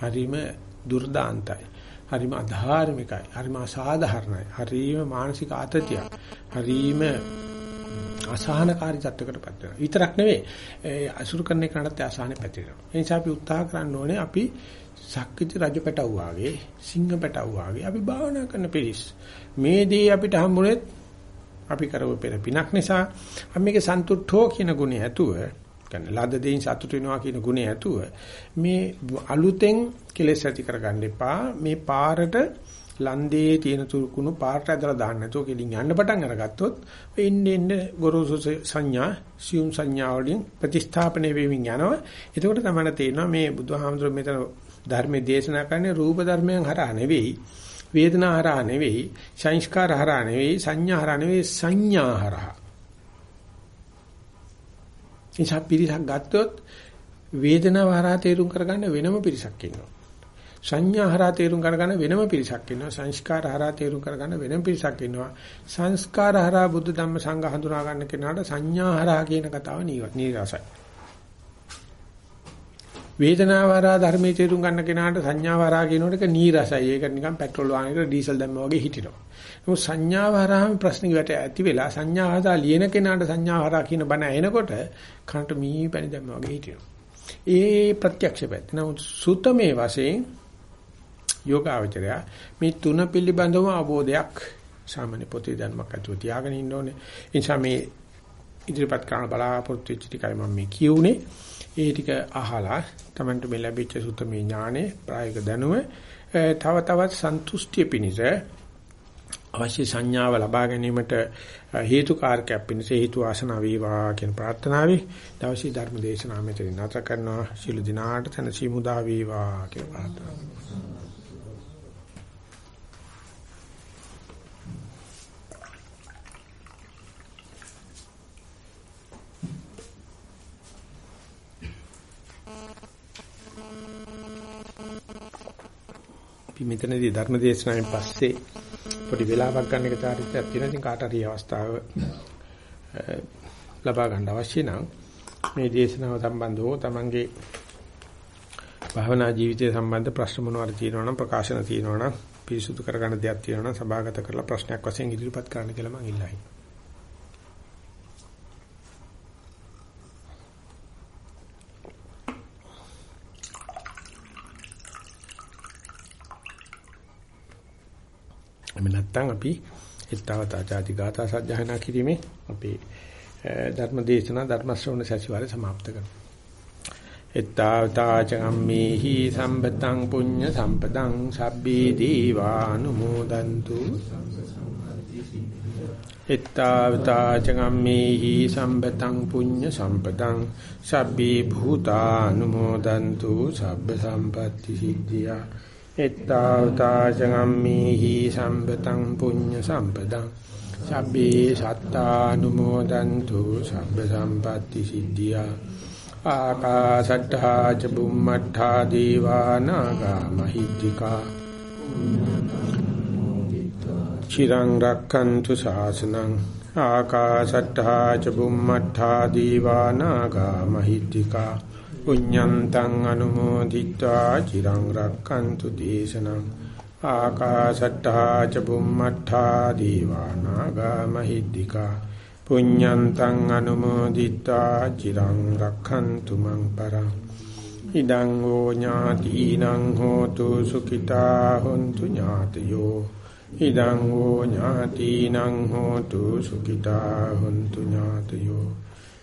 හරිම දුර්දාන්තයි. හරිම අධාර්මිකයි. හරිම අසාධාරණයි. හරිම මානසික ආතතියක්. හරිම අසහනකාරී තත්වයකටපත් වෙනවා. විතරක් නෙවෙයි අසුරු කරන එකනටත් අසහනෙ පැතිරෙනවා. ඒ නිසා අපි උත්සාහ කරන්න ඕනේ අපි සක්විති රජ පැටවු වාගේ, සිංහ පැටවු වාගේ අපි භාවනා කරන පිළිස්. මේ දේ අපිට හම්බුනේත් අපි කරව පෙර පිනක් නිසා අපි මේකේ සන්තුට්ඨෝ කියන ගුණය ඇතුව කියන්නේ ලද දෙයින් සතුට වෙනවා කියන ගුණය ඇතුව මේ අලුතෙන් කෙලෙස් ඇති කරගන්න එපා. මේ පාරට ලන්දේ තියෙන තුරුකුණු පාරට ඇදලා දාන්න නැතුව කෙලින් යන්න පටන් අරගත්තොත් එන්නේ එන්නේ ගොරෝසු සංඥා සියුම් සංඥා වලින් ප්‍රතිස්ථාපනය වෙමින් යනවා. එතකොට තමයි තේරෙනවා මේ බුදුහාමුදුරුවෝ මෙතන ධර්මයේ දේශනා කරන්නේ රූප ධර්මයන් හරහා නෙවෙයි වේදනා හරහා නෙවෙයි සංස්කාර හරහා නෙවෙයි සංඥා හරහා නෙවෙයි සංඥා හරහා. නිසා පිරිසක් ගත්තොත් වේදනාව හරහා තේරුම් කරගන්න වෙනම පිරිසක් ඉන්නවා. සංඥා හරහා තේරුම් කරගන්න වෙනම පිරිසක් ඉන්නවා. සංස්කාර හරහා තේරුම් කරගන්න වෙනම පිරිසක් ඉන්නවා. සංස්කාර හරහා බුද්ධ ධම්ම සංඝ හඳුනා ගන්න කෙනාට සංඥා හරහා කියන කතාව නීරසයි. වේදනාව හරහා ධර්මයේ තේරුම් ගන්න කෙනාට සංඥාව හරහා කියනකොට ඒක නීරසයි. ඒක නිකන් පෙට්‍රල් වාහනයකට ඩීසල් දැම්මා වගේ හිටිනවා. නමුත් සංඥාව හරහාම ප්‍රශ්න ඉවට ඇති වෙලා සංඥාව හරහා ලියන කෙනාට සංඥාව හරහා කියන බණ ඇහෙනකොට කනට මී පැණි දැම්මා වගේ හිටිනවා. ඒ ප්‍රත්‍යක්ෂ පැත්ත. නමුත් සුතමේ වශයෙන් යෝගාවචරය මේ තුන පිළිබඳව අවබෝධයක් සාමාන්‍ය පොතේ ධර්මයක් අතුව තියාගෙන ඉන්න ඕනේ. ඒ නිසා මේ ඉදිරිපත් කරන බලාපොරොත්තු වෙච්ච ටිකයි මම මේ කියුනේ. ඒ ටික අහලා Tamanට මේ ලැබිච්ච සුතමේ ඥානෙ ප්‍රායෝගික දැනුම තව තවත් සන්තුෂ්ටිය පිණිස අවශ්‍ය සංඥාව ලබා ගැනීමට හේතු කාර්කයක් පිණිස හේතු ආසනාව වේවා කියන ප්‍රාර්ථනාවයි දවසේ ධර්ම දේශනාව මෙතන නැත කරනවා. ශිළු දිනාට තනසි මුදා වේවා කියන ප්‍රාර්ථනාව අපි මෙතනදී ධර්ම දේශනාවෙන් පස්සේ පොඩි වෙලාවක් ගන්න එක චාරිත්‍රාක් තියෙනවා. ඉතින් කාට හරි අවස්ථාව ලබා ගන්න අවශ්‍ය නම් මේ දේශනාව සම්බන්ධව තමන්ගේ භාවනා ජීවිතය සම්බන්ධ ප්‍රශ්න මොනවාද තියෙනවා නම් ප්‍රකාශන තියෙනවා නම් පිරිසුදු කරගන්න දෙයක් තියෙනවා නම් සභාගත කරලා ප්‍රශ්නයක් වශයෙන් ඉදිරිපත් කරන්න කියලා මම ඉල්ලයි. එහෙම නැත්නම් අපි එල්තාවතා ආචාති ගාථා සජ්ජහනා කිරීමේ අපේ ධර්ම දේශනා ධර්ම ශ්‍රවණ සැසිවාරය સમાપ્ત කරනවා. එත්තාවතා චගම්මේහි සම්පතං පුඤ්ඤ සම්පතං සබ්බේ දීවානුමෝදන්තු. එත්තාවතා චගම්මේහි සම්පතං පුඤ්ඤ සම්පතං සබ්බේ භූතානුමෝදන්තු. සබ්බ සම්පatti සිද්ධියා. එත්තාවතාචගම්මේහි සම්පතං පුඤ්ඤ සම්පතං සබ්බේ සත්තානුමෝදන්තු සබ්බ සම්පatti සිද්ධියා ආකාසට්ඨා ච බුම්මට්ඨා දීවානාගා මහිද්దికා චිරං රක්칸තු ශාසනං ආකාසට්ඨා ච බුම්මට්ඨා දීවානාගා මහිද්దికා පුඤ්ඤන්තං අනුමෝදිත්වා චිරං රක්칸තු දේශනං ආකාශට්ටා ච බුම්මට්ටා දීවානාගා මහිද්దికා පුඤ්ඤන්තං අනුමෝදිත්වා චිරං රක්칸තු මං පරං ඉදං ඕ ඥාතිනං හෝතු සුඛිතා හොන්තු ඥාතයෝ ඉදං ඕ ඥාතිනං හෝතු සුඛිතා හොන්තු ඥාතයෝ